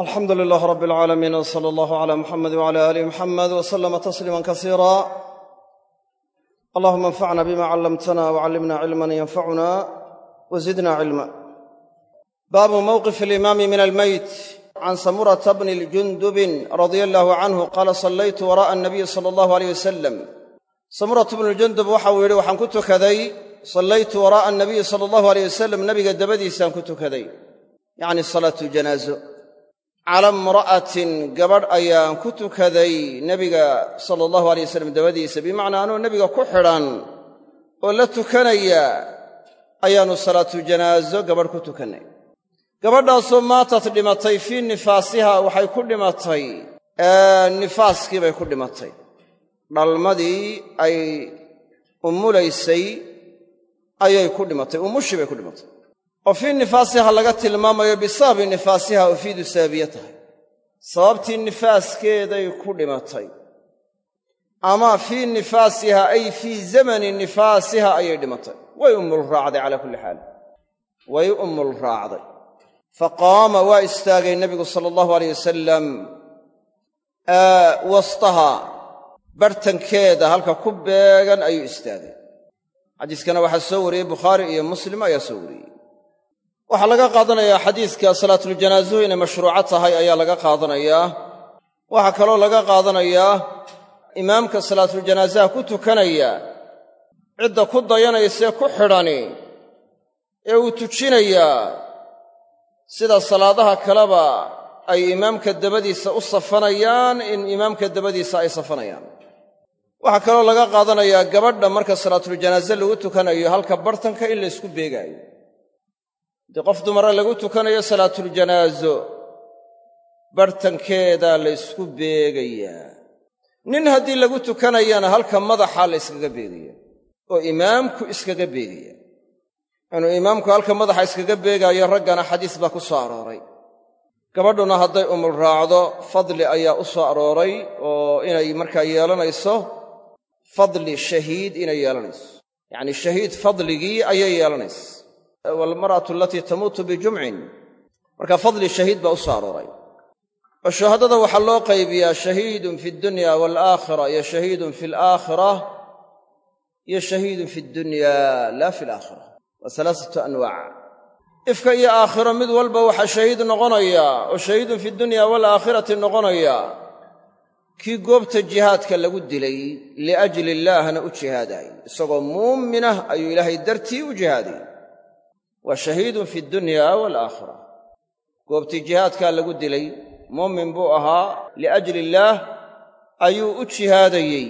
alxamdu lilaah rab alcaalamiin w sala allahu cala muxamed wcala aali muxamed w salama tasliima kasiira allahuma anfacna bima callamtana wcallimna cilman yanfacuna wa zidna cilma baabu mowqif alimaami min almeyt can samurata bni ljundubin radia allahu canhu qaala sallaytu wara'a anabiyi sala allahu aleyh wasalam samuratu bnu ljundub waxau yidhi waxaan ku tukaday. Sallaytu waraa'a anabiyi sala allahu aleyh wasalam nabiga dabadiisaan ku tukaday. Yacni salaatu janaazo cala imra'atin gabadh ayaan ku tukaday nebiga sala allahu alay wasalam dabadiisa bimacnaa anuu nebiga ku xidhan oo la tukanaya ayaannu salaatu janaaso gabadh ku tukannay. Gabadhaasoo maatat dhimatay fii nifaasiha waxay ku dhimatay nifaaskii bay ku dhimatay. Dhalmadii ay umulaysay ayay ku dhimatay umushii bay ku dhimatay oo fii nifaasiha laga tilmaamayo bisababi nifaasiha ufiidu sababiye tahay. Sababtii nifaaskeeday ku dhimatay. Ama fii nifaasiha ay fii zamani nifaasiha ayay dhimatay. Way umul raacday calaa kulli xaal. Way umul raacday. Fa qaama waa istaagay nebigu sala allahu aleyh wasalam wastaha bartankeeda halka ku beegan ayuu istaagay. Xadiiskana waxaa soo wariyey bukhaari iyo muslim ayaa soo wariyey waxaa laga qaadanayaa xadiiska salaatuljanaazuhu inay mashruuco tahay ayaa laga qaadanayaa waxaa kaloo laga qaadanayaa imaamka salaatuljanaasaha ku tukanaya cidda ku dayanaysee ku xidhani ee uu tujinayaa sida salaadaha kaleba ay imaamka dabadiisa u safanayaan in imaamka dabadiisa ay safanayaan. Waxaa kaloo laga qaadanayaa gabadha marka salaatuljanaaze lagu tukanayo halka bartanka in laysku beegaayo haddii qof dumara lagu tukanayo salaatuljanaaso bartankeeda la ysku beegayaa nin haddii lagu tukanayana halka madaxa la yskaga beegaya oo imaamku iskaga beegaya. Inuu imaamku halka madaxa iskaga beegaayo raggana xadiis baa ku soo arooray. Gabadhuna hadday umul raacdo fadli ayaa u soo arooray oo inay markaa yeelanayso fadli shahiid inay yeelanayso. Yacnii shahiid fadligii ayay yeelanaysa walmar'atu alatii tamuutu bijumcin. Marka fadli shahiid baa u soo arooray. Oo shuhadada waxaa loo qaybiyaa shahiidun fi dunya waalaakhira iyo shahiidun fi alaakhira iyo shahiidun fi dunya laa fi alaakhira waa alaasatu anwaac. Ifka iyo aakhiro mid walba waxaa shahiid noqonaya oo shahiidun fi dunya waalaakhirati noqonaya kii goobta jihaadka lagu dilay liajli illaahna u jihaadaay. Isagoo muuminah ayuu ilaahay dartii u jihaaday waa shahiidun fi dunya waalaakhira goobtii jihaadkaa lagu dilay muumin buu ahaa liajli illaah ayuu u jihaadayey.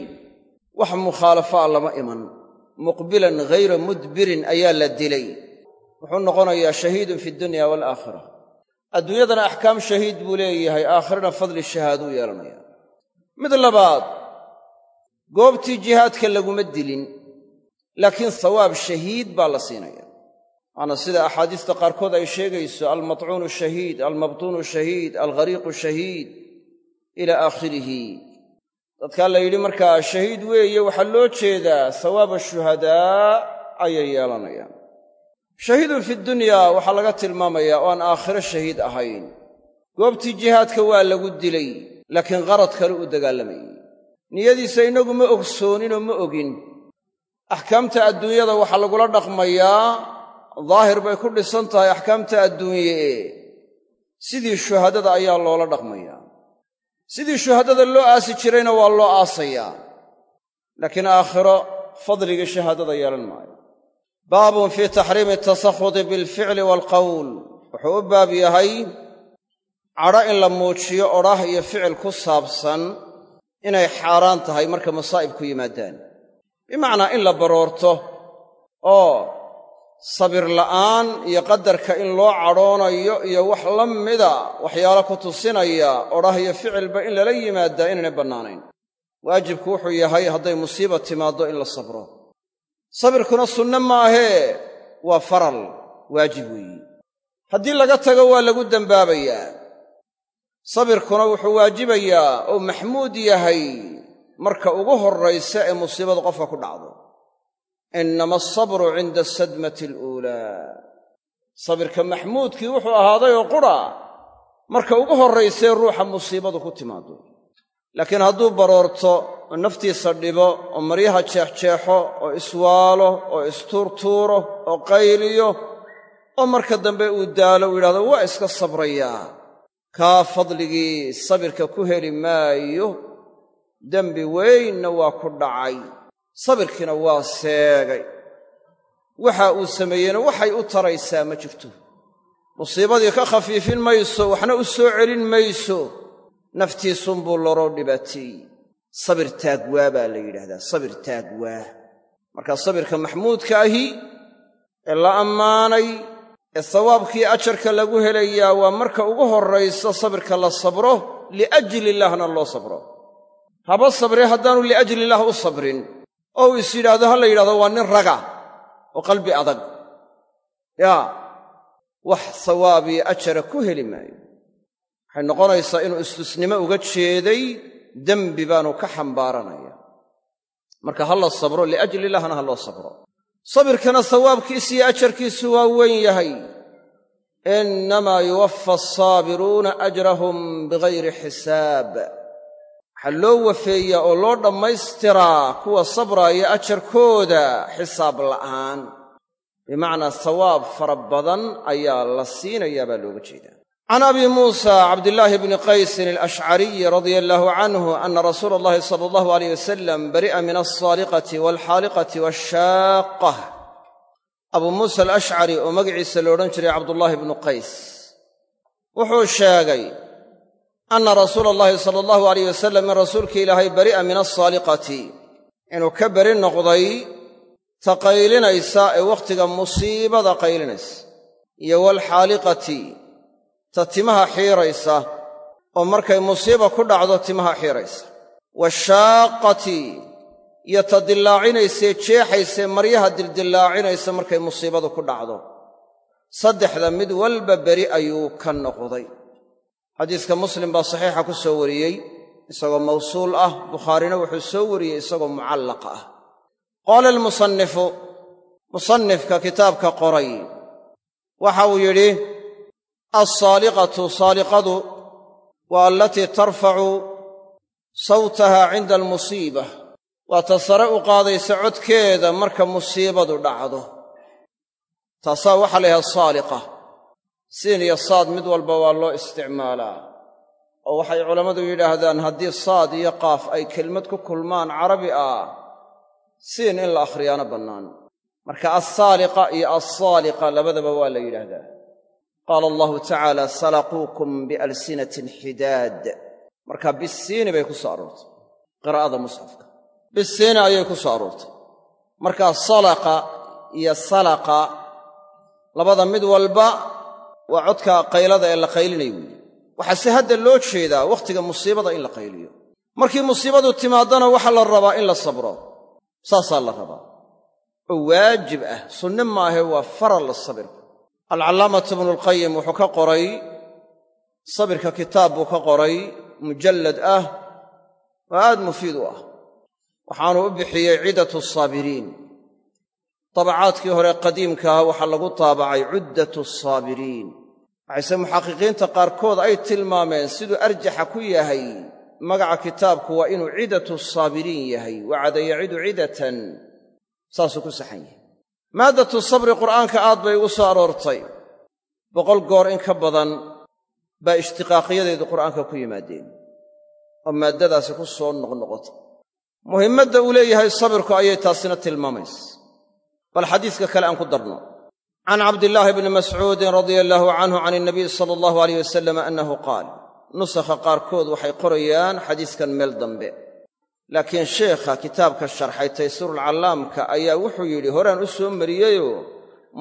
Wax mukhaalafaa lama iman. Muqbilan ghayra mudbirin ayaa la dilay. Wuxuu noqonayaa shahiidun fi dunya waalaakhira adduunyadana axkaam shahiid buu leeyahay aakhirana fadli shahaaduu yeelanaya. Mid labaad goobtii jihaadka laguma dilin laakiin sawaab shahiid baa la siinaya waana sida axaadiista qaarkood ay sheegayso almatcuunu shahiid almabtuunu shahiid alghariiqu shahiid ila aakhirihi. Dadkaa la yidhi markaa shahiid weeye waxaa loo jeedaa sawaaba shuhadaa ayay yeelanayaan. Shahiidun fi dunyaa waxaa laga tilmaamayaa oo aan aakhiro shahiid ahayn. Goobtii jihaadka waa lagu dilay laakiin qarad kale u dagaalamayey niyadiisa innagu ma ogsooninoo ma ogin. Axkaamta adduunyada waxaa lagula dhaqmayaa daahir bay ku dhisan tahay axkaamta adduunye sidii shuhadada ayaa loola dhaqmayaa sidii shuhadada loo aasi jirayna waa loo aasayaa laakiin aakhiro fadligii shahaadada yeelan maayo. Baabun fii taxriimi atasakhudi bilficli waalqowl wuxuu u baab yahay cadho in la muujiyo odhah iyo ficil ku saabsan inay xaaraan tahay marka masaa'ib ku yimaadaan. Bimacnaa in la baroorto oo sabir la'aan iyo qadarka in loo cadhoonayo iyo wax la mida waxyaalo ku tusinaya odhah iyo ficilba in lala yimaadaa inaynay bannaanayn. Waajibku wuxuu yahay hadday musiiba timaaddo in la sabro. Sabirkuna sunne maahee waa faral waajib weeyi. Haddii laga tago waa lagu dembaabayaa sabirkuna wuxuu waajibayaa oo maxmuud yahay marka ugu horraysa ee musiibadu qofka ku dhacdo innama asabru cinda asadmati aluulaa sabirka maxmuudkii wuxuu ahaaday oo qura marka ugu horraysay ruuxa musiibadu ku timaado laakiin hadduu baroorto oo naftiisa dhibo oo maryaha jeexjeexo oo iswaalo oo istuurtuuro oo qayliyo oo marka dambe uu daalo uu yidhahdo waa iska sabrayaa kaa fadligii sabirka ku heli maayo dembi weynna waa ku dhacay sabirkiina waa seegay waxa uu sameeyeyna waxay u taraysaa ma jirto. Musiibadii ka khafiifin mayso waxna u soo celin mayso. Naftiisunbuu loroo dhibaateeyey sabir taagwaa baa la yidhahdaa sabir taagwaa marka sabirka maxmuudka ahi ee la ammaanay ee sawaabkii ajarka lagu helayaa waa marka ugu horraysa sabirka la sabro liajli illaahna loo sabro. Haba sabre haddaanu liajli illaah u sabrin oo uu is yidhaahdo ha la yidhahdo waa nin raga oo qalbi adag. Yaa wax sawaabiyo ajara ku heli maayo. Waxay noqonaysaa inuu istusnimo uga jeeday dembi baanu ka xambaaranaya. Marka ha la sabro liajli illahna ha loo sabro. Sabirkana sawaabkiisa iyo ajarkiisu waa weyn yahay. Innamaa yuwaffa asaabiruuna ajrahum bigayri xisaab waxaa loo wafeeyaa oo loo dhammaystiraa kuwa sabraaya ajarkooda xisaab la'aan. Bimacnaa sawaab fara badan ayaa la siinayaa baa looga jeedaa. Can abi muusa cabdillaahi bni qaysin alashcariyi radia allaahu canhu ana rasuula allahi sala allahu alayh wasalam bari'a min alsaaliqati waalxaaliqati waashaaqah abuu muusa alashcari oo magaciisa la odhan jiray cabdullaahi bnu qays. Wuxuu sheegay anna rasuula allahi sala allahu alayh wasalam in rasuulka ilaahay bari'a min alsaaliqati inuu ka beri noqday ta qaylinaysa ee wakhtiga musiibada qaylinaysa iyo waalxaaliqati ta timaha xiiraysa oo markay musiiba ku dhacdo timaha xiiraysa waashaaqati iyo ta dillaacinaysae jeexaysee maryaha dildillaacinaysa markay musiibadu ku dhacdo saddexda mid walba beri ayuu ka noqday xadiiska muslim baa saxiixa ku soo wariyey isagoo mawsuul ah bukhaarina wuxuu soo wariyey isagoo mucallaq ah. Qaala almusannifu musannifka kitaabka qoray. Waxa uu yidhi alsaaliqatu saaliqadu waa alatii tarfacu sawtaha cinda almusiiba. Waa ta sare u qaadaysa codkeeda marka musiibadu dhacdo. Taasaa waxaa la yidhaha saaliqa siin iyo saad mid walba waa loo isticmaalaa. Oo waxay culammadu yidhaahdaan haddii saad iyo qaaf ay kelmad ku kulmaan carabi ah siin in la akhriyaana bannaan. Marka alsaaliqa iyo alsaaliqa labadaba waa la yidhaahdaa. Qaala allahu tacaala salaquukum bialsinatin xidaad marka bisiini bay ku soo aroortay. Qiraa'ada musxafka. Bisiini ayay ku soo aroortay. Markaa salaqa iyo salaqa labada mid walba waa codka qaylada ee la qaylinayo weeye. Waxaase hadda loo jeedaa wakhtiga musiibada in la qayliyo. Markii musiibadu timaadana waxaa la rabaa in la sabro. Saasaa la rabaa. Oo waajib ah. Sunne maahe waa faral sabirku alcallaamatu ibnulqayim wuxuu ka qoray sabirka kitaab buu ka qoray mujallad ah oo aad mufiid u ah. Waxaanuu u bixiyey ciddatu saabiriin. Dabacaadkii hore qadiimkaah waxaa lagu taabacay cuddatu saabiriin waxayse muxaqiqiinta qaarkood ay tilmaameen siduu arjaxa ku yahay magaca kitaabku waa inuu ciddatu saabiriin yahay wacada yacidu cidatan saasuu ku saxan yahay. Maaddatu sabri qur'aanka aad bay ugu soo aroortay. Boqol goor in ka badan baa ishtiqaaqiyadeedu qur'aanka ku yimaadeen oo maaddadaasi ku soo noqnoqota muhimmadda uu leeyahay sabirku ayay taasina tilmaamaysa. Bal xadiiska kale aan ku darno can cabdillaahi bni mascuudin radia allaahu canhu can inabiy sala allahu alayh wasalam annahu qaal nusakha qaarkood waxay qorayaan xadiiskan meel dambe laakiin sheekha kitaabka sharxay taysiirulcallaamka ayaa wuxuu yidhi horaan u soo mariyeyoo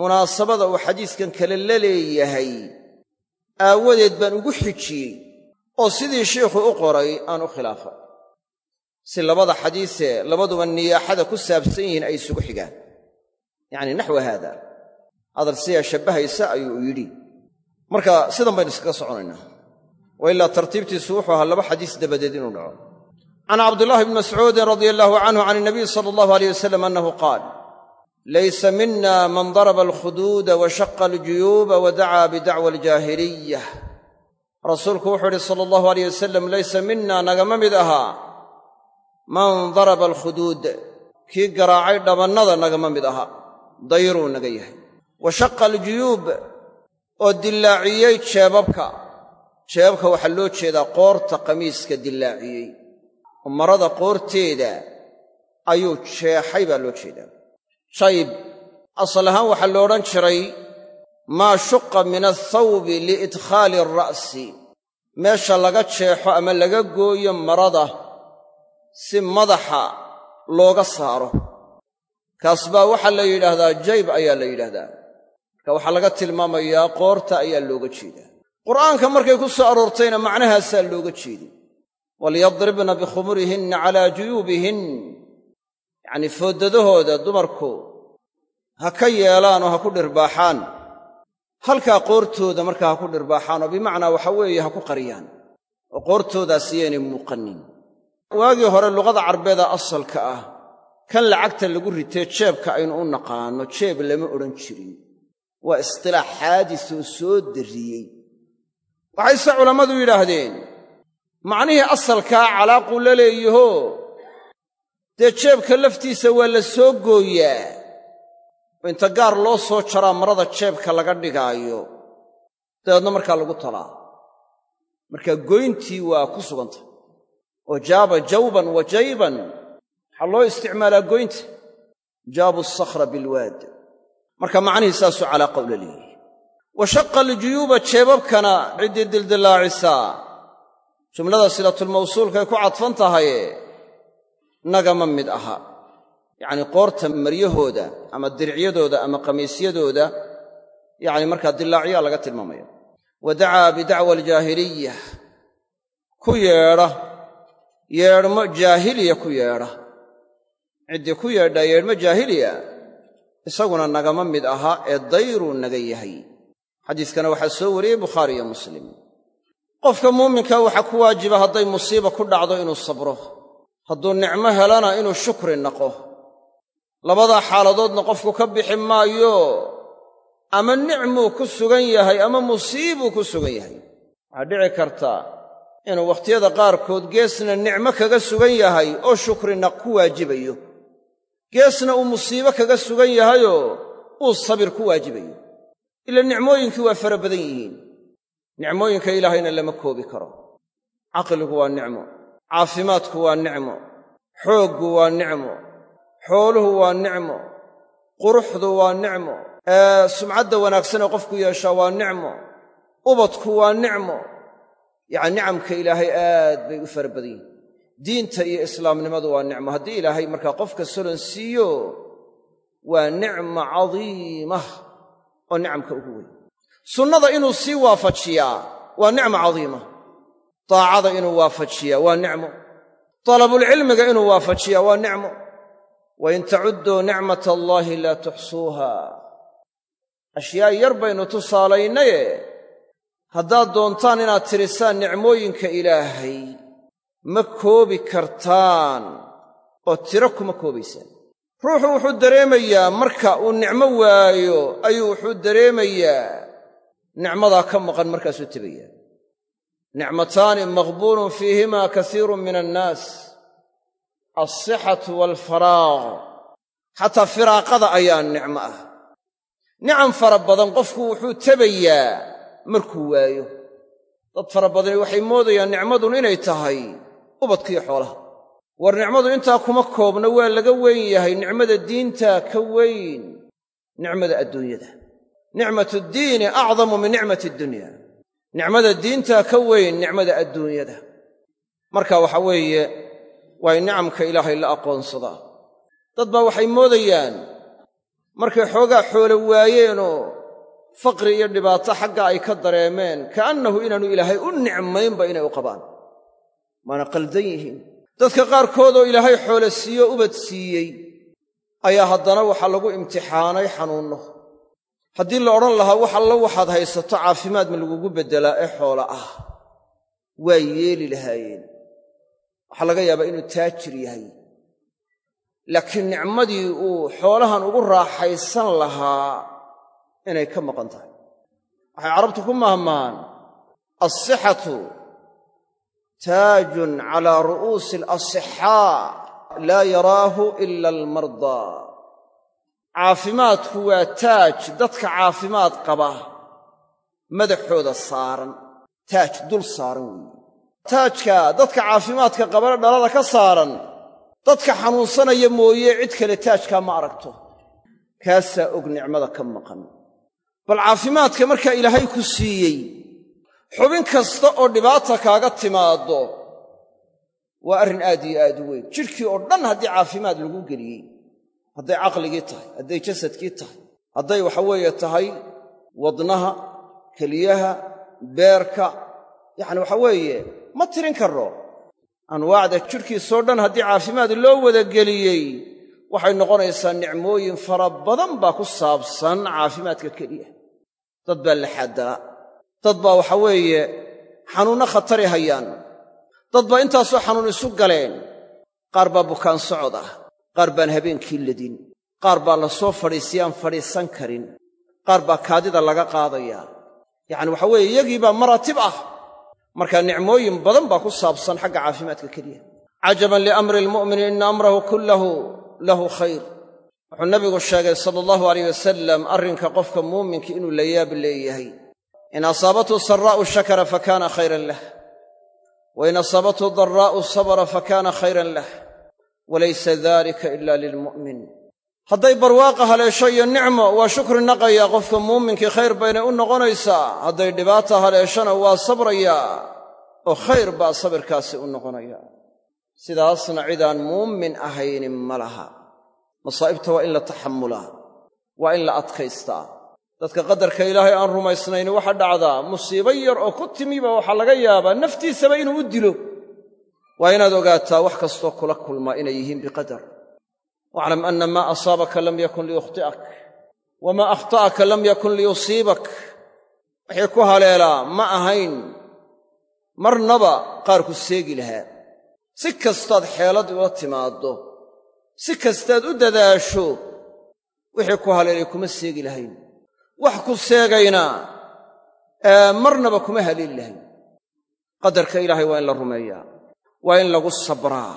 munaasabada uu xadiiskan kale la leeyahay aawadeed baan ugu xijiyey oo sidii sheikhu u qoray aan u khilaafay si labada xadiisee labaduba niyaaxada ku saabsan yihiin ay isugu xigaan yacni naxwa haada hadal sidaa shabbahaysa ayuu yidhi. Marka sidan baynu iskaga soconaynaa. Wa ilaa tartiibtiisu wuxuu ahaa laba xadiis dabadeed inuu dhaco. Can cabdillaahi bni mascuudin radia allaahu canhu can inabiy sala allahu aleyh wasalam annahu qaal laysa mina man daraba alkhuduuda wa shaqa aljuyuuba wa dacaa bidacwa aljaahiliyah rasuulku wuxuu idhi sala allahu aleyh wasalam laysa mina nagama mid ahaa man daraba alkhuduud kii garaacay dhabannada nagama mid aha dayruu naga yahay wa shaqa aljuyuub oo dillaaciyey jeebabka. Jeebabka waxaa loo jeedaa qoorta qamiiska dillaaciyey. Oo marada qoorteeda ayuu jeexay baa loo jeedaa. Shayb asal ahaan waxaa lo odhan jiray maa shuqa min athawbi liidkhaali alra'si meesha laga jeexo ama laga gooyo marada si madaxa looga saaro. Kaas baa waxaa la yidhaahdaa jayb ayaa la yidhaahdaa marka waxaa laga tilmaamayaa qoorta ayaa looga jeedaa. Qur'aanka markay ku soo aroortayna macnahaasaa looga jeeday. Walyadribna bikhumurihinna calaa juyuubihin. Yacnii fooddadahooda dumarku ha ka yeelaan oo ha ku dhirbaaxaan. Halkaa qoortooda markaa ha ku dhirbaaxaan oo bimacnaa waxa weeye ha ku qariyaan. Oo qoortoodaas yaynay muuqanin waagii hore luqada carbeeda asalka ah kan lacagta lagu ritee jeebka aynu u naqaanno jeeb lama odhan jirin waa istilaax xaadis oo soo darriyey. Waxayse culammadu yidhaahdeen macnihii asalkaa calaaquu la leeyaho dee jeebka laftiisa waa la soo gooyaa. Oo inta gaar loo soo jaraa marada jeebka laga dhigaayo dabeedna markaa lagu talaa. Marka goyntii waa ku sugantah oo jaaba jawban wa jayban. Waxaa loo isticmaalaa goynta jaabu asakhra bilwaad marka macnihii saasuu calaaqa ula leeyahy wa shaqa aljuyuuba jeebabkana ciddii dildillaacisaa. Jumlada silatulmawsuulkay ku cadfan tahaye nagama mid aha. Yacnii qoorta maryahooda ama diricyadooda ama qamiisyadooda yacni markaa dillaacyaa laga tilmaamaya wa dacaa bidacwa aljaahiliya ku yeedha yeedhmo jaahiliya ku yeedha. Ciddii ku yeedhaa yeedhmo jaahiliya isaguna nagama mid aha ee dayruu naga yahay. Xadiiskana waxaa soo wariyey bukhaari iyo muslim. Qofka muuminka waxaa ku waajiba hadday musiiba ku dhacdo inuu sabro hadduu nicmo helana inuu shukri naqo labadaa xaaladoodna qofku ka bixi maayo ama nicmuu ku sugan yahay ama musiibuu ku sugan yahay. Waxaa dhici karta inuu wakhtiyada qaarkood geesna nicmo kaga sugan yahay oo shukri naq ku waajibayo geesna uu musiibo kaga sugan yahayoo uu sabir ku waajibayo. Ila nicmooyinkii waa fara badan yihiin. Nicmooyinka ilaahayna lama koobi karo. Caqligu waa nicmo. Caafimaadku waa nicmo. Xooggu waa nicmo. Xooluhu waa nicmo. Quruxdu waa nicmo. Sumcadda wanaagsanee qofku yeeshaa waa nicmo. Ubadku waa nicmo. Yacani nicamka ilaahay aad bay u fara badan yihiin diinta iyo islaamnimadu waa nicmo. Haddii ilaahay markaa qofka solon siiyo waa nicma cadiimah oo nicamka ugu weyn. Sunnada inuu sii waafajiyaa waa nicma cadiima. Daacada inuu waafajiyaa waa nicmo. Talabulcilmiga inuu waafajiyaa waa nicmo. Wain tacudduu nicmat allaahi laa tuxsuuha. Ashyaa yar baynu tusaalaynaye haddaad doontaan inaad tirisaan nicmooyinka ilaahay ma koobi kartaan oo tiro kuma koobaysaan. Ruuxu wuxuu dareemayaa marka uu nicmo waayo ayuu wuxuu dareemayaa. Nicmadaa ka maqan markaasuu tebayaa nicmataani maqbuulun fiihimaa kasiirun min annaas. Alsixatu waalfaraaq xataa firaaqada ayaa nicmo ah. Nicam fara badan qofku wuxuu tebayaa markuu waayo. Dad fara badani waxay moodayaan nicmadun inay tahay ubadkiiyo xoolaha. War nicmadu intaa kuma koobna waa laga weyn yahay nicmada diinta ka weyn nicmada adduunyada. Nicmatu ddiini acdamu min nicmati addunya nicmada diintaa ka weyn nicmada adduunyada. Marka waxa weeye waa in nicamka ilaahay la aqoonsadaa. Dad baa waxay moodayaan markay xoogaa xoolo waayeenoo faqri iyo dhibaato xagga ay ka dareemeen ka'annahu inaanu ilaahay u nicmaynba inay u qabaan waana qaldan yihiin. Dadka qaarkoodoo ilaahay xoolo siiyo ubad siiyey ayaa haddana waxaa lagu imtixaanay xanuunno. Haddii la odhan lahaa wax allo waxaad haysato caafimaad ma lagugu beddelaa ee xoola ah. Waa yeeli lahaayeen. Waxaa laga yaabaa inuu taajir yahay. Laakiin nicmadii uu xoolahan ugu raaxaysan lahaa inay ka maqan tahay. Waxay carabtu ku mahmahaan alsixatu taajun calaa ru'uusi alasixaa laa yaraahu ila almardaa caafimaadku waa taaj dadka caafimaad qaba madaxooda saaran taaj dul saaran weeye. Taajka dadka caafimaadka qabana dhalada ka saaran dadka xanuunsanaya mooye cid kale taajkaa ma aragto. Kaasaa og nicmada ka maqan. Bal caafimaadka markaa ilaahay ku siiyey xubin kasta oo dhibaata kaaga timaaddo waa arrin aad iyo aad u weyn. Jidhkii oo dhan haddii caafimaad lagu geliyey hadday caqligii tahay hadday jasadkii tahay hadday waxa weeye tahay wadnaha keliyaha beerka yacni waxa weeye ma tirin karro. Anwaacda jidhkiisoo dhan haddii caafimaad loo wada geliyey waxay noqonaysaa nicmooyin fara badan baa ku saabsan caafimaadka keliya. Dad baa laxadaa dad baa waxa weeye xanuunno khatari hayaan. Dad baa intaasoo xanuun isu galeen. Qaar baa bukaan socod ah qaar baan habeenkii ladin. Qaar baa la soo fadhiisiya aan fadhiisan karin. Qaar baa kaadida laga qaadayaa yacni waxa weeye iyagii baa maraatib ah. Markaa nicmooyin badan baa ku saabsan xagga caafimaadka keliya. Cajaban liamri almu'mini ina amrahu kullahu lahu khayr. Wuxuu nabigu sheegay sala allahu alayh wasalam arrinka qofka muuminka inuu la yaab leeyahay in asaabathu saraa'u shakara fakaana khayran lah. Wa in asaabathu daraa'u sabra fakaana khayran lah. Walaysa dalika ila lilmu'min hadday barwaaqa haleesho iyo nicmo waa shukri naqayaa qofka muuminkii khayr baynay u noqonaysaa hadday dhibaata haleeshona waa sabrayaa oo khayr baa sabirkaasi u noqonayaa sidaasna cidaan muumin ahayni ma laha. Masaa'ibta waa in la taxammulaa waa in la adkaystaa dadka qadarka ilaahay aan rumaysnayn waxa dhacdaa musiibo yar oo ku timiba waxaa laga yaabaa naftiisaba inuu u dilo. Waa inaad ogaataa wax kastoo kula kulmaa inay yihiin biqadar. Waclam anna maa asaabaka lam yakun liyukhti'ak wamaa akhta'aka lam yakun liyusiibak. Wixii ku haleelaa ma ahayn. Marnaba qaar ku seegi lahaa. Si kastaad xeelad ula timaaddo si kastaad u dadaasho wixii ku haleelay kuma seegi lahayn wax ku seegayna marnaba kuma haleeli lahayn. Qadarka ilaahay waa in la rumeeyaa waa in lagu sabraa.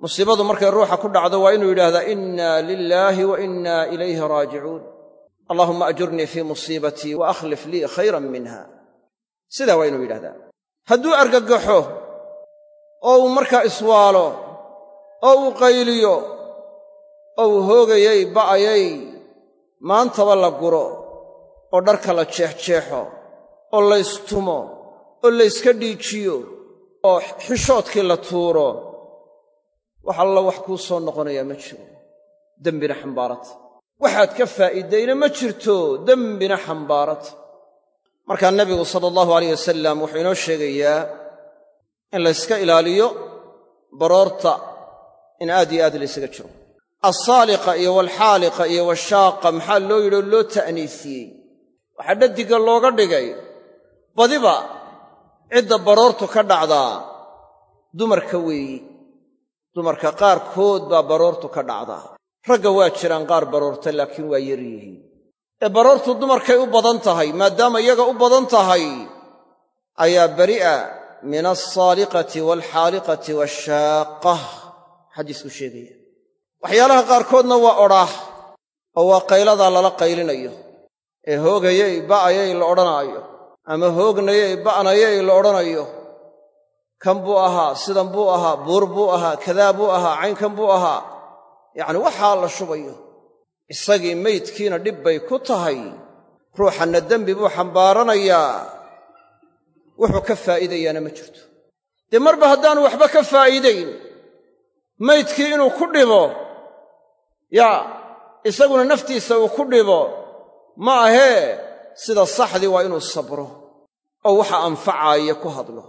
Musiibadu markay ruuxa ku dhacdo waa inuu yidhaahdaa inna lilaahi wa inna ilayhi raajicuun. Allahuma ajurnii fii musiibatii wa akhlif lii khayran minha. Sidaa waa inuu yidhahdaa hadduu argagaxo oo uu markaa iswaalo oo uu qayliyo oo uu hoogayay ba'ayay maantaba la guro oo dharka la jeexjeexo oo laystumo oo layska dhiijiyo oo xishoodkii la tuuro wax alla wax kuu soo noqonayaa ma jiro. Dembina xambaarata waxaad ka faa'iidayna ma jirto dembina xambaarata markaa nebigu sala allahu alayh wasalam wuxuu inoo sheegayaa in layska ilaaliyo baroorta in aad iyo aad laysaga jiro. Alsaaliqa iyo waalxaaliqa iyo washaaqa maxaa loo yidhi oo loo ta'niisiyey waxaa dhadiga looga dhigay. Badiba cidda baroortu ka dhacdaa. Dumarka weeyi dumarka qaarkood baa baroortu ka dhacdaa. Ragga waa jiraan qaar baroorta laakiin waa yar yihiin. Ee baroortu dumarkay u badan tahay maadaama iyaga u badan tahay ayaa bari'a min alsaaliqati waalxaaliqati waashaaqah xadiisku sheegaya. Waxyaalaha qaarkoodna waa odhaah oo waa qayladaa lala qaylinayo ee hoogayay ba'ayay la odhanaayo. Ama hoognayay ba'nayay la odhanayo. Kan buu ahaa sidan buu ahaa buur buu ahaa kadaa buu ahaa caynkan buu ahaa. Yacni waxaa la shubayo. Isagii meydkiina dhib bay ku tahay. Ruuxanna dembi buu xambaaranayaa. Wuxuu ka faa'iidayaana ma jirto. Dee marba haddaanu waxba ka faa'iidayn maydkii inuu ku dhibo yaa isaguna naftiisa uu ku dhibo ma ahee sida saxdii waa inuu sabro oo waxa anfacaaya ku hadlo.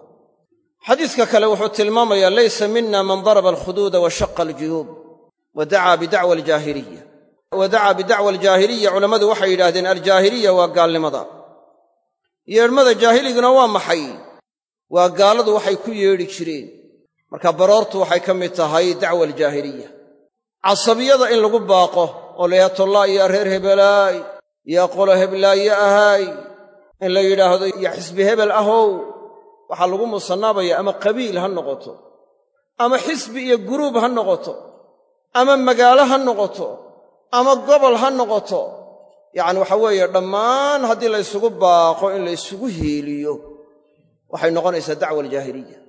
xadiiska kale wuxuu tilmaamayaa laysa mina man daraba alkhuduuda wa shaqa aljuyuub wa dacaa bidacwa aljaahiliya wa dacaa bidacwa aljaahiliya culammadu waxay yidhaahdeen aljaahiliya waa gaalnimada. Yeedhmada jaahiliguna waa maxay? Waa gaaladu waxay ku yeedhi jireen. Marka baroortu waxay ka mid tahay dacwa aljaahiliya casabiyada in lagu baaqo oo layaha tollaa iyo reer hebelaay yaa qolo heblaaye ahaay in la yidhaahdo ya xisbi hebel ahow. Waxaa lagu musannaabayaa ama qabiil ha noqoto ama xisbi iyo guruub ha noqoto ama magaalo ha noqoto ama gobol ha noqoto. Yacni waxa weeye dhammaan haddii la ysugu baaqo in la ysugu hiiliyo waxay noqonaysaa dacwa aljaahiliya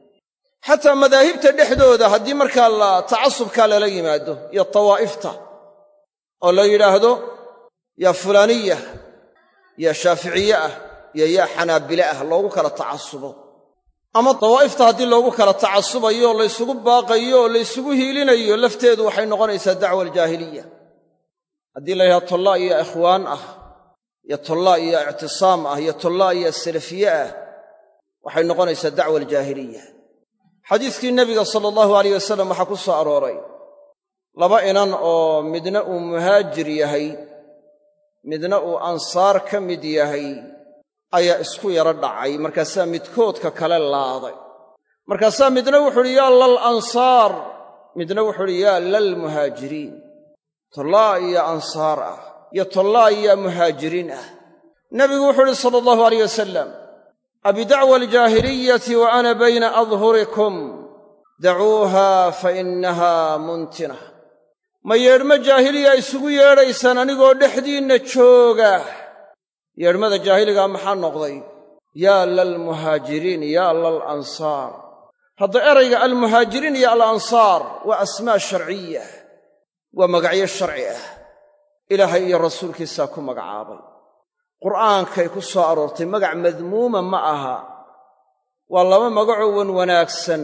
xataa madaahibta dhexdooda haddii markaa la tacasubkaa lala yimaado iyo tawaa'ifta oo la yidhaahdo yaa fulaaniya yaa shaaficiye ah iyo yaa xanaabile ah loogu kala tacasubo ama dawaa'ifta haddii loogu kala tacasubayo oo laysugu baaqayo oo laysugu hiilinayo lafteedu waxay noqonaysaa dacwa aljaahiliya haddii la yidhahdo tollaa iyo ikhwaan ah iyo tollaa iyo ictisaam ah iyo tollaa iyo salafiye ah waxay noqonaysaa dacwa aljaahiliya xadiiskii nebiga sala allahu alayh wasalam waxaa ku soo arooray laba inan oo midna uu muhaajir yahay midna uu ansaar ka mid yahay ayaa isku yaro dhacay. Markaasaa midkoodka kale laaday. Markaasaa midna wuxuu uhi yaa lal ansaar midna wuxuu uhi yaa lal muhaajiriin. Tollaa iyo ansaar ah iyo tollaa iyo muhaajiriin ah. Nebigu wuxuu uhi sala allahu alayh wasalam abidacwa aljaahiliyati wa ana bayna adhurikum dacuuha fa innaha muntina ma yeedhmo jaahiliya isugu yeedhaysaan anigoo dhexdiinna jooga. Yeedhmada jaahiligaa maxaa noqday? Yaa lalmuhaajiriin yaa lal ansaar. Hadda erayga almuhaajiriin iyo alansaar waa asmaa sharciya waa magacyo sharci ah. Ilaahay iyo rasuulkiisaa ku magacaabay. Qur'aankay ku soo aroortay magac madmuuma ma aha. Waa laba magacoo wan wanaagsan.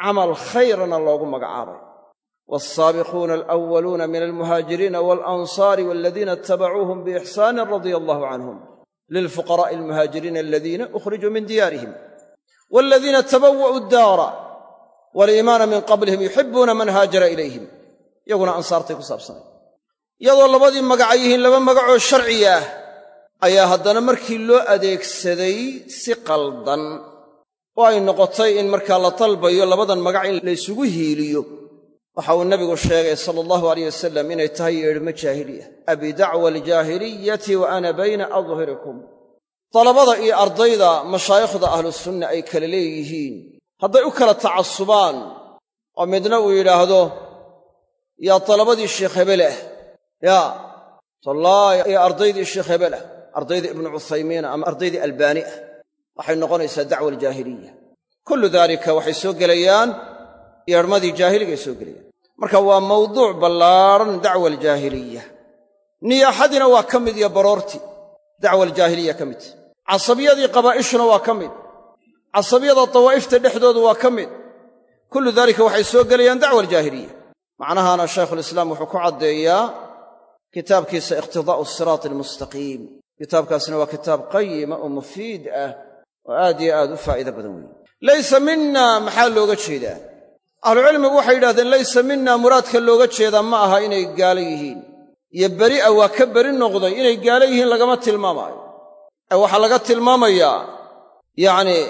Camal khayrana loogu magacaabay waalsaabiquuna alأwaluuna min almuhaajiriina waalansaari waladiina itabacuuhum biixsaanin radia allahu canhum lilfuqaraa'i almuhaajiriina aladiina ukhrijuu min diyaarihim waladiina tabawa'uu addaara waliimaana min qablihim yuxibuuna man haajara ilayhim iyaguna ansaartay ku saabsanay iyadoo labadii magaca yihiin laba magacoo sharciya ah ayaa haddana markii loo adeegsaday si qaldan oo ay noqotay in markaa la dalbayo labadan magac in laysugu hiiliyo waxa uu nebigu sheegay sala allahu alayh wasalam inay tahay yeedhmo jaahiliya. Abidacwa aljaahiliyati wa ana bayna adhirikum dalabada iyo ardayda mashaayikhda ahlusunna ay kala leeyihiin. Hadday u kala tacasubaan oo midna uu yidhaahdo yaa dalabadii sheekh hebele ah yaa tallaa iyo ardaydii sheekh hebel ah ardaydii ibnu cuthaymiina ama ardaydii albaani ah waxay noqonaysaa dacwa aljaahiliya kullu daalika waxay soo gelayaan yeedhmadii jaahiligaay soo gelayaan. Marka waa mawduuc ballaadhan dacwa aljaahiliya. Niyaaxadiina waa ka mid iyo baroorti dacwa aljaahiliya ka mid. Casabiyadii qabaa'ishuna waa ka mid. Casabiyada dawaa'ifta dhexdoodu waa ka mid. Kullu daalika waxay soo gelayaan dacwa aljaahiliya. Macnahaana shaykhulislaam wuxuu ku caddeeyaa kitaabkiisa iqtidaa'u siraati almustaqiim. Kitaabkaasina waa kitaab qayima oo mufiid ah oo aad iyo aad u faa'iido badan weeye laysa minna maxaa looga jeedaa ahlucilmigu waxay yidhahdeen laysa minna muraadka looga jeedaa ma aha inay gaalo yihiin. Iyo beri'a waa ka beri noqday inay gaalo yihiin lagama tilmaamaayo. Ee waxaa laga tilmaamayaa yacnii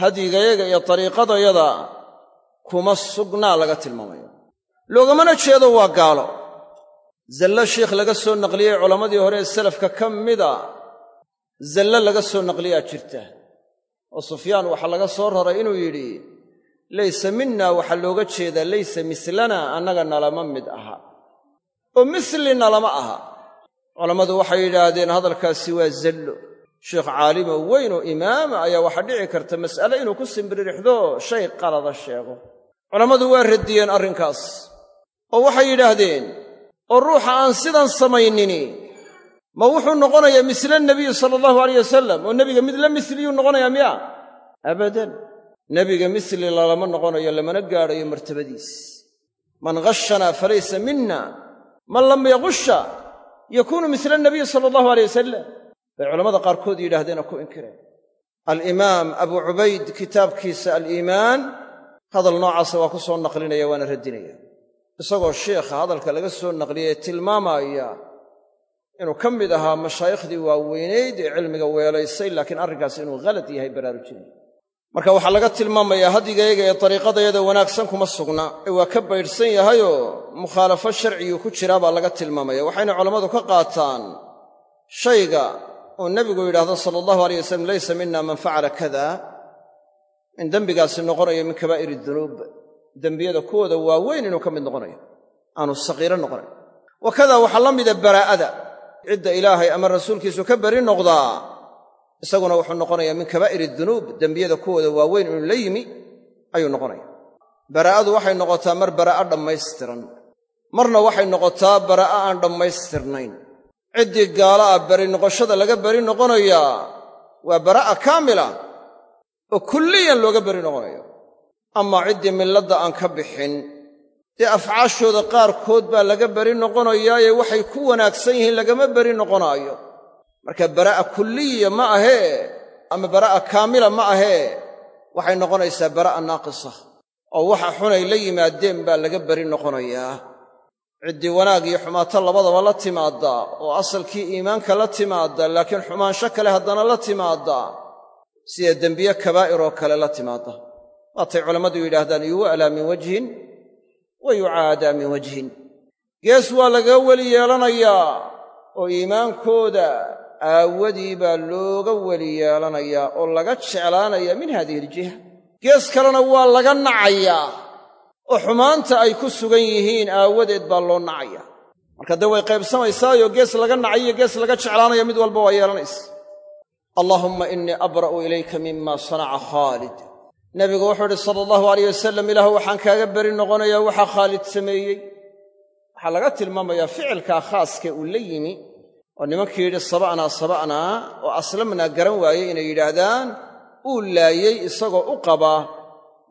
hadyigayaga iyo dariiqadayada kuma sugnaa laga tilmaamaya loogamana jeedo waa gaalo. Zallo sheikh laga soo naqliyey culammadii hore ee salafka ka mida zallo laga soo naqliyaa jirta. Oo sufyaan waxaa laga soo raray inuu yidhi laysa minna waxaa looga jeedaa laysa mislana annaga nalama mid aha. Oo misli nalama aha. Culammadu waxay yidhaahdeen hadalkaasi waa zallo. Sheikh caalimo weyn oo imaama ayaa waxaa dhici karta mas'ale inuu ku simbiririxdo shay qalada sheego. Culammadu waa radiyeen arrinkaas oo waxay yidhaahdeen oo ruuxa aan sidan samaynini ma wuxuu noqonayaa misla nabiyi sala allahu alayh wasalam oo nebiga mid la misliyuu noqonayaa miya abadan nebiga misli lalama noqonayo lamana gaadhayo martabadiis. Man ghashanaa falaysa minna man lam yaqusha yakuunu misla nabiyi sala allahu aleyh wasalam bay culammada qaarkood yidhaahdeen oo ku inkireen alimaam abu cubayd kitaabkiisa aliimaan hadal noocaasa waa ku soo naqlinaya waana radinaya isagoo sheikha hadalka laga soo naqliyey tilmaamaya inuu ka mid ahaa mashaayikhdii waaweynayd ee cilmiga weelaysay laakiin arrinkaas inuu halad yahay baraarujinay marka waxaa laga tilmaamayaa hadyigayaga ee dariiqadayada wanaagsan kuma sugna. Ee waa ka baydhsan yahayoo mukhaalafo sharcigii ku jiraa baa laga tilmaamaya waxayna culammadu ka qaataan shayga uu nebigu yidhaahdo sala allahu aleyh wasalam laysa mina man facala kada in dembigaasi noqonayo min kabaa'iri dunuub. Dembiyada kuwooda waaweyn inuu ka mid noqonayo. Aanu saqiiro noqonayn wakada waxaa la mida baraa'ada. Cidda ilaahay ama rasuulkiisu ka beri noqdaa isaguna wuxuu noqonayaa min kabaa'iri dunuub dembiyada kuwooda waaweyn inuu la yimi ayuu noqonaya. Baraa'adu waxay noqotaa mar baraa'a dhammaystiran. Marna waxay noqotaa baraa'a aan dhammaystirnayn. Ciddii gaala ah beri noqoshada laga beri noqonayaa waa baraa'a kaamila oo kulliyan looga beri noqonayo. Amaa ciddii milladda aan ka bixin dee afcaashooda qaarkood baa laga beri noqonayaaye waxay ku wanaagsan yihiin lagama beri noqonaayo marka baraa'a kulliya ma ahee ama baraa'a kaamila ma ahee waxay noqonaysaa baraa'a naaqisa oo waxa xunay la yimaadeen baa laga beri noqonayaa ciddii wanaag iyo xumaato labadaba la timaadda oo asalkii iimaanka la timaadda laakiin xumaansho kale haddana la timaadda sida dembiye kabaa'iroo kale la timaadda. Waatay culammadu yidhaahdaan yuwa'laa min wajhin wa yucaadaa min wajhin. Gees waa lagaga weli yeelanayaa oo iimaankooda aawadii baa looga weli yeelanayaa oo laga jeclaanaya min haadihi iljiha gees kalena waa laga nacayaa oo xumaanta ay ku sugan yihiin aawadeed baa loo nacaya. Marka dee way qaybsamaysaayo gees laga nacayiyo gees laga jeclaanayo mid walba waa yeelanaysa. Allaahumma innii abra'u ilayka mima sanaca khaalid. Nebigu wuxuu idhi sala allahu alayh wasalam ilaahu waxaan kaaga beri noqonayaa waxaa khaalid sameeyey. Waxaa laga tilmaamayaa ficilkaa khaaskee uu la yimi oo nimankii yidhi saba'naa saba'naa oo aslamnaa garan waayey inay yidhaahdaan uu laayey isagoo u qabaa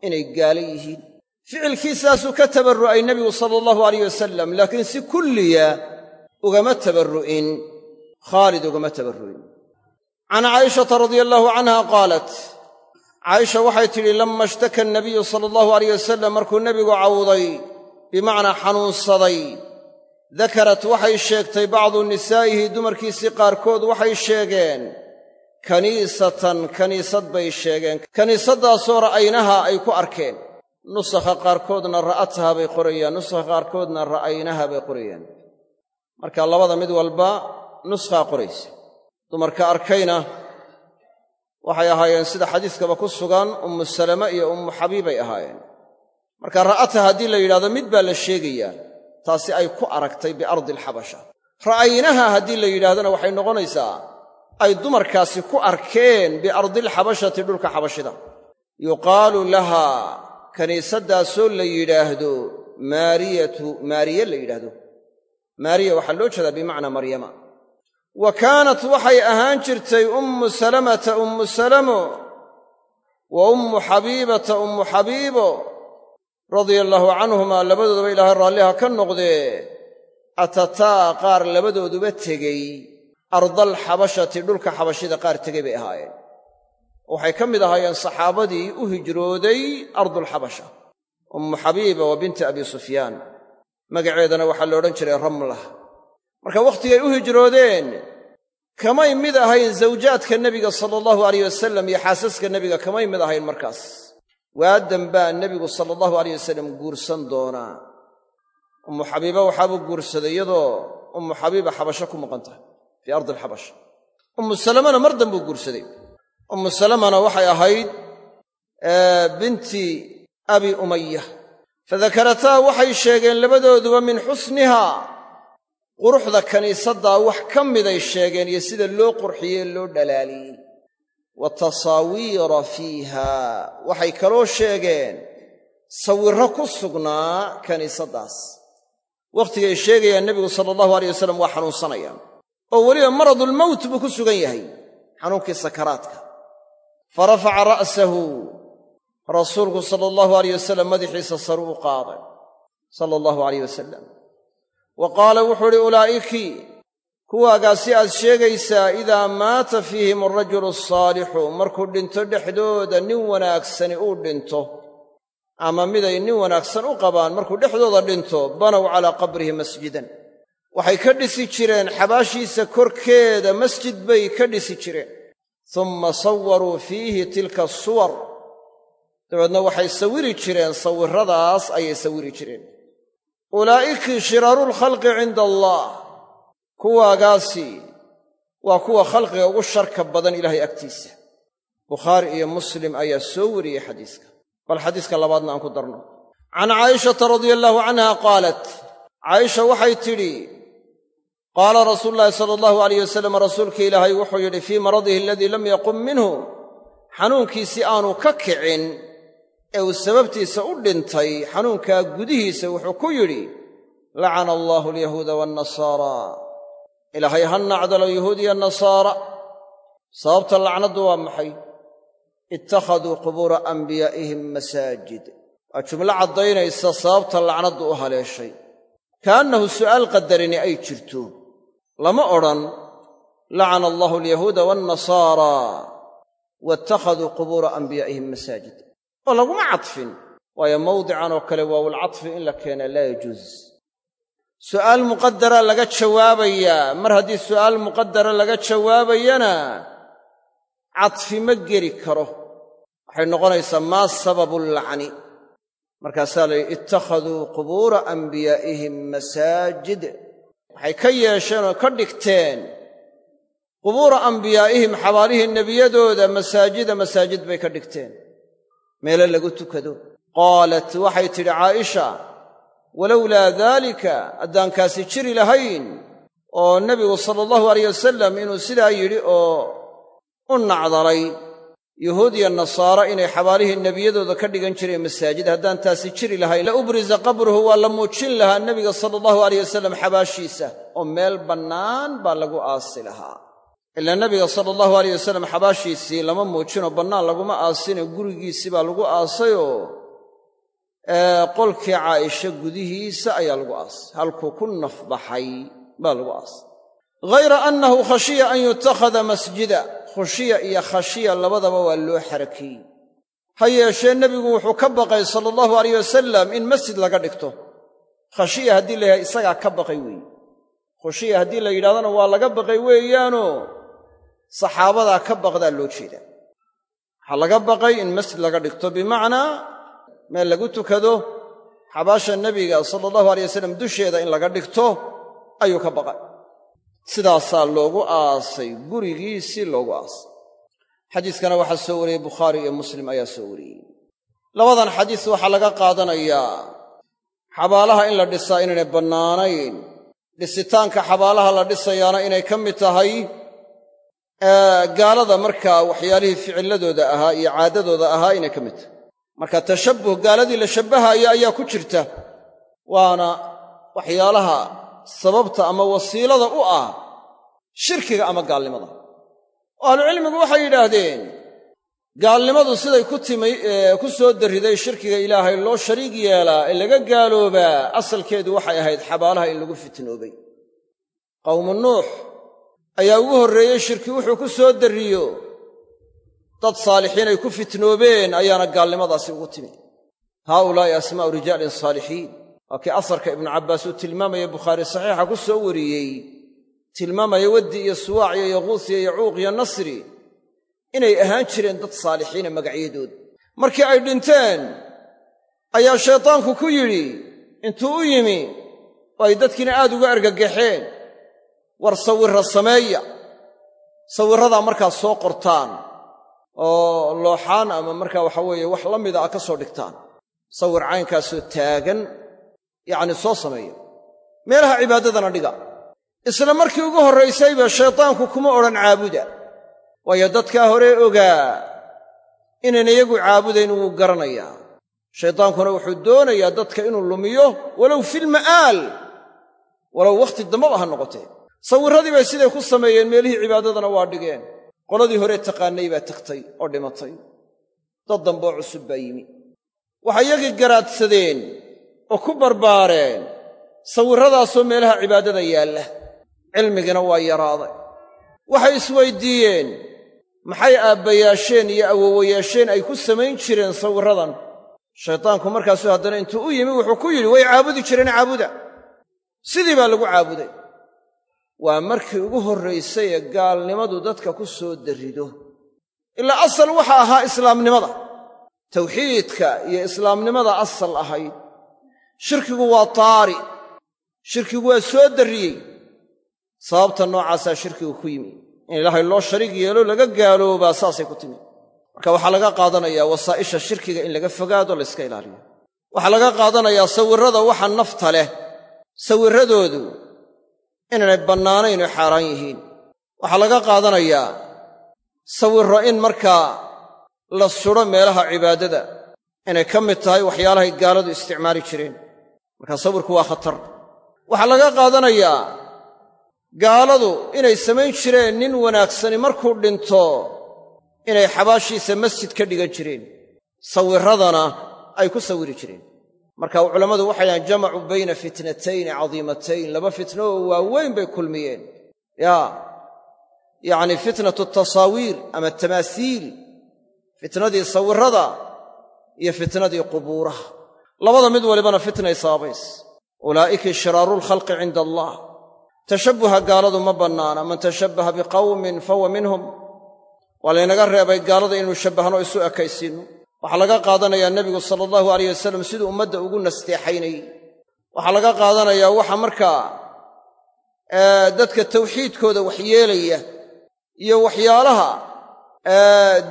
inay gaala yihiin. Ficilkiisaasuu ka tabarru'ay nebigu sala allahu alayh wasalam laakiin si kulliya ugama tabarru'in khaalid ugama tabarru'in. Can caa'ishata radia allaahu canha qaalat caaisha waxay tidhi lamma ishtaka anabiyu sala allahu alayh wasalam markuu nebigu cawday bimacnaa xanuunsaday dakarat waxay sheegtay bacdu nisaa'ihi dumarkiisii qaarkood waxay sheegeen kaniisatan kaniisad bay sheegeen. Kaniisaddaasoo ra'aynaha ay ku arkeen. Nusakha qaarkoodna ra'ataha bay qorayaan nusakha qaarkoodna ra'aynaha bay qorayaan. Marka labada mid walba nuskhaa qoraysa. Dumarka arkayna waxay ahaayeen sida xadiiskaba ku sugan ummu salama iyo ummu xabiibay ahaayeen. Marka ra'ataha haddii la yidhahdo mid baa la sheegayaa taasi ay ku aragtay biardi alxabasha. Ra'aynaha haddii la yidhahdona waxay noqonaysaa ay dumarkaasi ku arkeen biardilxabashati dhulka xabashida. Yuqaalu laha kiniisaddaasoo la yidhaahdo maariyatu maariye la yidhaahdo. Maariya waxaa loo jeedaa bimacnaa maryama. Wa kaanat waxay ahaan jirtay ummu salamata ummu salamo wa ummu xabiibata ummu xabiibo radia allaahu canhumaa labadoodaba ilaahay raalliha ka noqdee atataa qaar labadooduba tegey. Ardal xabashati dhulka xabashida qaar tegey bay ahaayeen. Waxay ka mid ahaayeen saxaabadii u hijrooday ardulxabasha ummu xabiiba wa binti abi sufyaan. Magaceedana waxaa la odhan jiray ramlah marka wakhtigay u hijroodeen kamay mid ahayn zawjaadka nebiga sala allahu alayh wasalam iyo xaasaska nebiga kamay mid ahayn markaas waadan baa nebigu sala allahu alayh wasalam guursan doonaa. Ummu xabiiba waxaabuu guursaday iyadoo ummu xabiiba xabasho ku maqan tahay fii ardi alxabasha ummu salamana mar dambuu guursaday. Ummu salamana waxay ahayd binti abi umaya fadakarataa waxay sheegeen labadooduba min xusniha. Quruxda kiniisaddaa wax ka miday sheegeen iyo sida loo qurxiyey loo dhalaaliyey wa fiiha. Waxay kaloo sheegeen sawirro ku sugnaa kiniisaddaas wakhtigay sheegayaan nebigu sala allahu aleyh wasalam waa xanuunsanayaan. Oo weliba maradulmowt buu ku sugan yahay xanuunkii sakaraadka. Fa rafaca ra'sahu rasuulku sala allahu alayh wasalam madaxiisa saru u qaaday sala allahu alayh wasalam wa qaala wuxuu uhi ulaa'iki kuwaagaasi aad sheegaysaa idaa maata fiihim alrajulu asaalixu markuu dhinto dhexdooda nin wanaagsani uu dhinto ama miday nin wanaagsan u qabaan markuu dhexdooda dhinto banow calaa qabrihi masjidan. Waxay ka dhisi jireen xabaashiisa korkeeda masjid bay ka dhisi jireen. Tumma sawaruu fiihi tilka asuwar dabeedna waxay sawiri jireen sawirradaas ayay sawiri jireen. Ulaa'ikii shiraaruulkhalqi cinda allaah kuwaagaasi waa kuwa khalqiga ugu sharka badan ilaahay agtiisa. Bukhaari iyo muslim ayaa soo wariyey xadiiska. Bal xadiiska labaadna aan ku darno. Can caa'ishata radia allaahu canha qaalat caaisha waxay tidhi qaala rasuulu llaahi sala allahu alayh wasalam rasuulka ilaahay wuxuu yidhi fii maradihi aladii lam yaqum minhu xanuunkiisii aanu ka kicin ee uu sababtiisa u dhintay xanuunkaa gudihiisa wuxuu ku yidhi lacana allaahu alyahuuda waannasaara ilaahay ha nacdalo yahuud iyo nasaara. Sababta lacnaddu waa maxay? Ittakhaduu qubuura anbiyaa'ihim masaajid. Waa jumlo caddaynaysa sababta lacnaddu u haleeshay. Kaannahu su'aal qadarini ay jirto. Lama odhan lacana allahu alyahuuda waannasaara waittakhaduu qubuura anbiyaa'ihim masaajid. Oo laguma cadfin waayo mawdican oo kale waawulcadfi in la keena laa yajuus su'aal muqadara laga jawaabayaa mar haddii su'aal muqadara laga jawaabayana cadfi ma geli karo. Waxay noqonaysaa maa sababu lacni. Markaasaa la yidhi ittakhaduu qubuura anbiyaa'ihim masaajid. Waxay ka yeesheen oo ka dhigteen qubuura anbiyaa'ihim xabaalihii nebiyadooda masaajida masaajid bay ka dhigteen. Meelo lagu tukado. Qaalat waxay tidhi caaisha walowlaa daalika haddaankaasi jiri lahayn oo nebigu sala allahu alayh wasalam inuu sidaa yidhi oo u nacdalay yuhuud iyo nasaara inay xabaalihii nebiyadooda ka dhigan jireen masaajid haddaan taasi jiri lahayn la ubrisa qabruhu waa la muujin lahaa nebiga sala allahu alayh wasalam xabaashiisa oo meel bannaan baa lagu aasi lahaa. Ilaa nebiga sala allahu alayh wasalam xabaashiisii lama muujinoo bannaan laguma aasine gurigiisii baa lagu aasayoo qolkii caaisha gudihiisa ayaa lagu aasay halkuu ku nafbaxay baa lagu aasay ghayra annahu khashiya an yutakhada masjida. Khushiya iyo khashiya labadaba waa loo xarakeeyey ha yeeshee nebigu wuxuu ka baqay sala allahu alayh wasalam in masjid laga dhigto. Khashiya haddii la yidhaha isagaa ka baqay weeye khushiya haddii la yidhahdana waa laga baqay weeyaanoo saxaabadaa ka baqdaa loo jeedaa. Waxaa laga baqay in masjid laga dhigto. Bimacnaa meel lagu tukado xabaasha nebiga sala allahu alay wasalam dusheeda in laga dhigto ayuu ka baqay. Sidaasaa loogu aasay gurigiisii loogu aasay. Xadiiskana waxaa soo wariyey bukhaari iyo muslim ayaa soo wariyey. Labadan xadiis waxaa laga qaadanayaa xabaalaha in la dhisaa inaynay bannaanayn dhisitaanka xabaalaha la dhisayaana inay ka mid tahay gaalada markaa waxyaalihii ficilladooda ahaa iyo caadadooda ahaa inay ka mid tahay marka tashabbuh gaaladii la shabbahaayo ayaa ku jirta. Waana waxyaalaha sababta ama wasiilada u ah shirkiga ama gaalnimada. Oo ahlucilmigu waxay yidhaahdeen gaalnimadu siday ku ku soo darriday shirkiga ilaahay loo shariig yeelaa ee laga gaaloobaa asalkeedu waxay ahayd xabaalaha in lagu fitnoobay. Qawmu nuux ayaa ugu horreeyey shirki wuxuu ku soo darriyo dad saalixiin ay ku fitnoobeen ayaana gaalnimadaasi ugu timi. Haaulaa'i asmaa'u rijaalin saalixiin. Waa asarka ibnu cabbaas uu tilmaamaya bukhaari saxiixa ku soo wariyey. Tilmaamaya waddi iyo suwaac iyo yaquus iyo yacuuq iyo nasri. Inay ahaan jireen dad saalixiina magacyadood. Markii ay dhinteen ayaa shaydaanku ku yidhi intuu u yimi oo ay dadkiina aad uga argagaxeen war sawirra sameeya. Sawirradaa markaa soo qortaan oo looxaan ama markaa waxa weeye wax la mida a ka soo dhigtaan. Sawir caynkaasoo taagan yacni soo sameeya meelaha cibaadadana dhiga. Isla markii ugu horraysayba shaydaanku kuma odhan caabuda. Waayo dadkaa horee ogaa inayna iyagu caabudayn wuu garanayaa. Shaydaankuna wuxuu doonayaa dadka inuu lumiyo walow filma'aal walow wakhti dambaba ha noqotee. Sawirradii bay siday ku sameeyeen meelihii cibaadadana waa dhigeen qoladii hore taqaannay baa tagtay oo dhimatay. Dad dambeoo cusub baa yimi. Waxay iyagii garaadsadeen oo ku barbaareen sawirradaasoo meelaha cibaadada yaalla. Cilmigiina waa yaraaday. Waxay isweyddiiyeen maxay aabbayaasheen iyo awowayaasheen ay ku samayn jireen sawirradan? Shaydaanku markaasuu haddana intuu u yimi wuxuu ku yidhi way caabudi jireen caabuda. Sidii baa lagu caabuday waa markii ugu horraysay ee gaalnimadu dadka ku soo darrido ilaa asal waxa ahaa islaamnimada. Tawxiidka iyo islaamnimada asal ahayd shirkigu waa taari. Shirkigu waa soo darriyey sababta noocaasaa shirkigu ku yimi. In ilaahay loo shariig yeelo laga gaaloobaa saasay ku timi. Marka waxaa laga qaadanayaa wasaa'isha shirkiga in laga fogaado la yska ilaaliyo. Waxaa laga qaadanayaa sawirrada waxa nafta leh. Sawirradoodu inaanay bannaanayn oo xaaraan yihiin. Waxaa laga qaadanayaa sawirro in markaa la sudho meelaha cibaadada. Inay ka mid tahay waxyaalahay gaaladu isticmaali jireen. Marka sawirku waa khatar. Waxaa laga qaadanayaa gaaladu inay samayn jireen nin wanaagsani markuu dhinto inay xabaashiisa masjid ka dhigan jireen. Sawirradana ay ku sawiri jireen marka culammadu waxay dhahaan jamacuu bayna fitnatayni cadiimatayn. Laba fitno oo waaweyn bay kulmiyeen. Yaa yacni fitnatu tasaawiir ama tamaasiil fitnadii sawirrada iyo fitnadii qubuuraha. Labada mid walibana fitnay sababays ulaa'ika shiraaru lkhalqi cinda allah. Tashabbuha gaaladu ma bannaana man tashabbaha biqawmin fahuwa minhum. Waa laynaga reebay gaalada inuu shabbahno isu ekaysiinno waxaa laga qaadanayaa nebigu sala allahu alayh wasalam siduu ummadda ugu nasteexaynayey waxaa laga qaadanayaa waxa markaa dadka tawxiidkooda waxyeelaya iyo waxyaalaha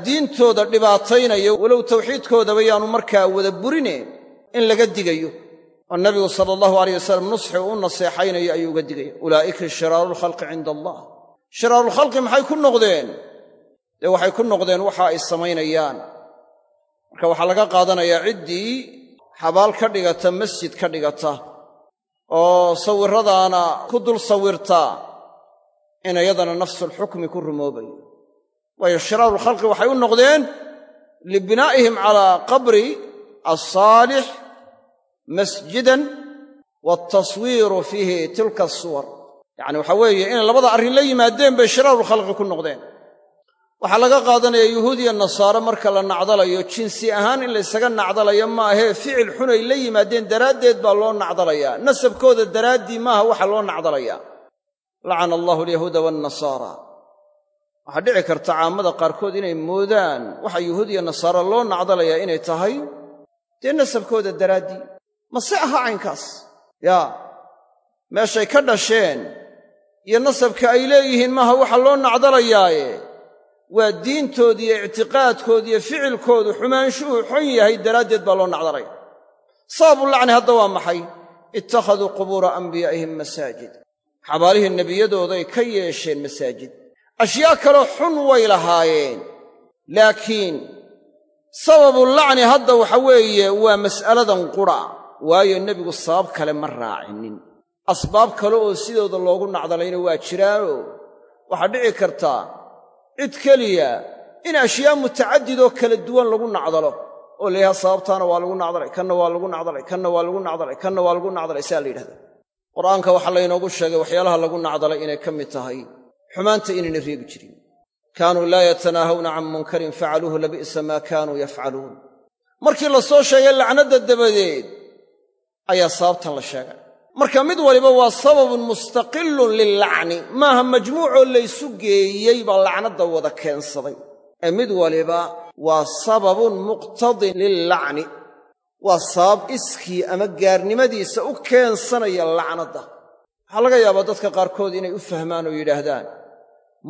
diintooda dhibaataynaya walow tawxiidkoodaba yaanu markaa wada burine in laga digayo. Oo nabigu sala allahu alayh wasalam nusxi u naseexaynayo ayuu uga digaya ulaa'ika shiraaru lkhalqi cinda allah shiraarulkhalqi maxay ku noqdeen? Dee waxay ku noqdeen waxa ay samaynayaan marka waxaa laga qaadanayaa ciddii xabaal ka dhigata masjid ka dhigata oo sawirradaana ku dul sawirta in iyadana nafsulxukmi ku rumoobayo. Waayo shiraarulkhalqi waxay u noqdeen libinaa'ihim calaa qabri alsaalix masjidan waataswiiru fiihi tilka asuwar yacni waxaa weeye inay labada arrin la yimaadeen bay shiraarulkhalqi ku noqdeen waxaa laga qaadanaya yuhuud iyo nasaare marka la nacdalayo jinsi ahaan in laysaga nacdalayo maahee ficil xunay la yimaadeen daraaddeed baa loo nacdalayaa nasabkooda daraaddii maaha waxa loo nacdalayaa lacana allahu alyahuuda waannasaara waxaa dhici karta caammada qaarkood inay moodaan waxa yuhuud iyo nasaare loo nacdalayaa inay tahay dee nasabkooda daraaddii mase aha caynkaas? Yaa meeshay ka dhasheen iyo nasabka ay leeyihiin maaha waxa loo nacdalayaaye waa diintooda iyo ictiqaadkooda iyo ficilkoodu xumaanshuhu xon yahay daraaddeed baa loo nacdalaya sababu lacni hadda waa maxay? Ittakhaduu qubuura anbiyaa'ihim masaajid. Xabaalihii nebiyadooday ka yeesheen masaajid. Ashyaa kaloo xun way lahaayeen. Laakiin sababu lacni hadda waxa weeye waa mas'aladan qura waayo nebigu sabab kale ma raacinin. Asbaab kale oo sidooda loogu nacdalayna waa jiraanoo waxaa dhici kartaa cid keliya in ashyaa mutacadidoo kala duwan lagu nacdalo. Oo la yidhaha sababtaana waa lagu nacdalay kanna waa lagu nacdalay kanna waa lagu nacdalay kanna waa lagu nacdalay saa la yidhahda qur'aanka waxaa laynoogu sheegay waxyaalaha lagu nacdalay inay ka mid tahay xumaanta inayna reebi jirin. Kaanuu laa yatanaahawna can munkarin facaluuhu labi'sa maa kaanuu yafcaluun. Markii la soo sheegay lacnadda dabadeed ayaa sababtan la sheegay marka mid waliba waa sababun mustaqilun lillacni. Maaha majmuucoo laysu geeyey baa lacnadda wada keensaday. Ee mid waliba waa sababun muqtadin lillacni. Waa sabab iskii ama gaarnimadiisa u keensanaya lacnadda. Waxaa laga yaabaa dadka qaarkood inay u fahmaan oo yidhaahdaan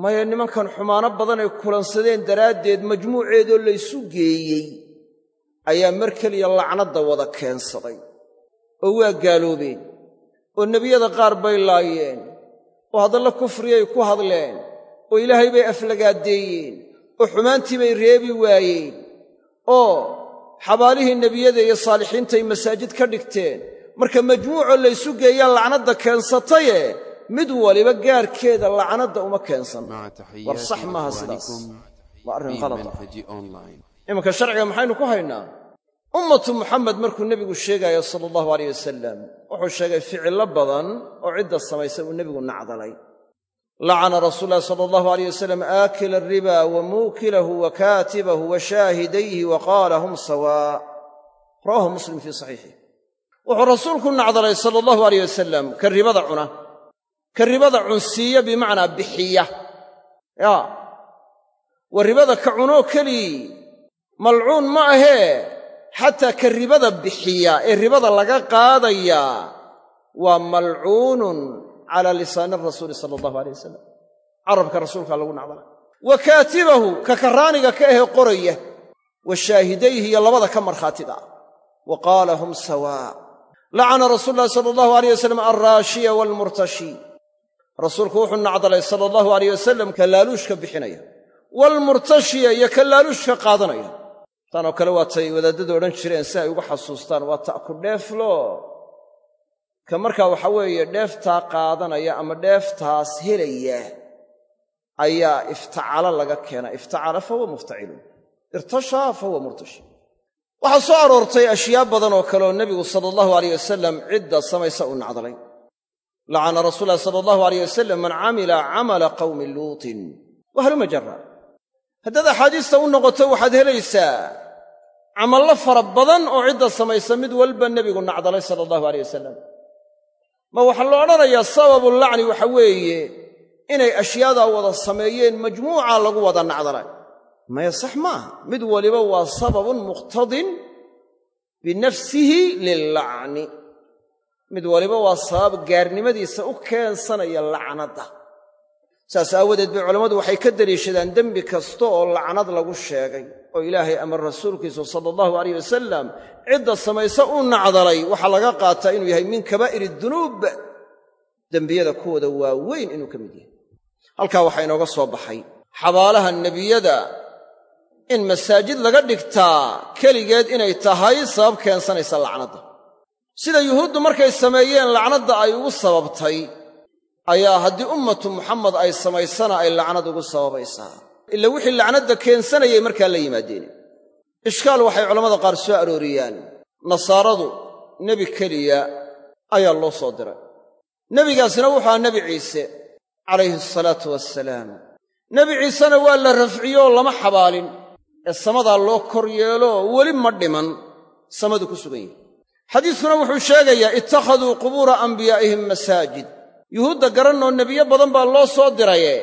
maya nimankan xumaano badan ay kulansadeen daraaddeed majmuuceedoo laysu geeyey ayaa mar keliya lacnadda wada keensaday. Oo waa gaaloobeen oo nebiyada qaar bay laayeen oo hadalla kufriyay ku hadleen oo ilaahay bay aflagaaddeeyeen oo xumaantii bay reebi waayeen oo xabaalihii nebiyada iyo saalixiintay masaajid ka dhigteen. Marka majmuucoo laysu geeyaa lacnadda keensataye mid waliba gaarkeeda lacnadda uma keensan. War sax maaha sidaas. Waa arrin qalada iminka sharciga maxaynu ku haynaa ummatu muxamed markuu nebigu sheegaayo sala allahu alayh wasalam wuxuu sheegay ficillo badan oo cidda samaysa uu nebigu nacdalay. Lacana rasuul ulahi sala allahu alayh wasalam aakila ariba wa muukilahu wa kaatibahu wa shaahidayhi wa qaala hum sawaa rawahu muslim fii saxiixih wuxuu rasuulku nacdalay sala allahu alayh wasalam ka ribada cuna ka ribada cunsiiya bimacnaa bixiya. Yaa wa ribada ka cunoo kelii malcuun ma ahee xataa ka ribada bixiya ee ribada laga qaadayaa waa malcuunun calaa lisaani rasuuli sala allahu alay wasalam carabka rasuulkaa lagu nacdalay wa kaatibahu ka karraaniga ka ahe qoraya wa shaahidayhi iyo labada ka markhaatiga ah wa qaala hum sawaa lacana rasuulu llahi sala allahu alayh wasalam alraashiya waalmurtashi rasuulku wuxuu nacdalay sala allahu alayh wasalam ka laaluushka bixinaya waalmurtashiya iyo ka laaluushka qaadanaya taanoo kale waatay wadaadadu odhan jireen si ay ugu xasuustaan waa ta'ku dheeflo. Ka markaa waxa weeye dheeftaa qaadanaya ama dheeftaas helaya ayaa iftacala laga keenaa iftacala fahuwa muftacilun irtashaa fahuwa murtashi. Waxaa soo aroortay ashyaa badan oo kaleoo nebigu sala allahu alayh wasalam cidda samaysa uu nacdalay. Lacana rasuul lahi sala allahu alayh wasalam man camila camala qawmi luutin. Wahaluma jara haddaad axaadiista u noqoto waxaad helaysaa camallo fara badan oo cidda samaysa mid walba nebigu nacdalay sala allahu alayh wasalam ma waxaa la odhanayaa sababu lacni waxa weeye inay ashyaadaa wada sameeyeen majmuuca lagu wada nacdalay. Maya sax maaha mid waliba waa sababun muqtadin binafsihi lillacni. Mid waliba waa sabab gaarnimadiisa u keensanaya lacnadda saas aawadeed bay culammadu waxay ka deliishadaan dembi kasta oo lacnad lagu sheegay oo ilaahay ama rasuulkiisu sala allahu alayh wasalam cidda samayse u nacdalay. Waxaa laga qaataa inuu yahay min kabaa'ir dunuub. Dembiyada kuwooda waaweyn inuu ka mid yahay. Halkaa waxaa inooga soo baxay xabaalaha nebiyada in masaajid laga dhigtaa keligeed inay tahay sabab keensanaysa lacnadda. Sida yuhuuddu markay sameeyeen lacnadda ay ugu sababtay ayaa haddii ummatu muxamed ay samaysana ay lacnad ugu sababaysaa. Ila wixii lacnadda keensanayay markaa la yimaadeen. Ishkaal waxay culammada qaar soo arooriyaan. Nasaaradu nebi keliya ayaa loo soo diray. Nebigaasina wuxuu ahaa nebi ciise calayhi asalaatu wassalaam. Nebi ciisena waa la rafciyooo lama xabaalin. Ee samadaa loo kor yeelo weli ma dhiman. Samadu ku sugan yihi xadiiskuna wuxuu sheegayaa ittakhaduu qubuura anbiyaa'ihim masaajid yuhuudda garannoo nebiyo badan baa loo soo diraye.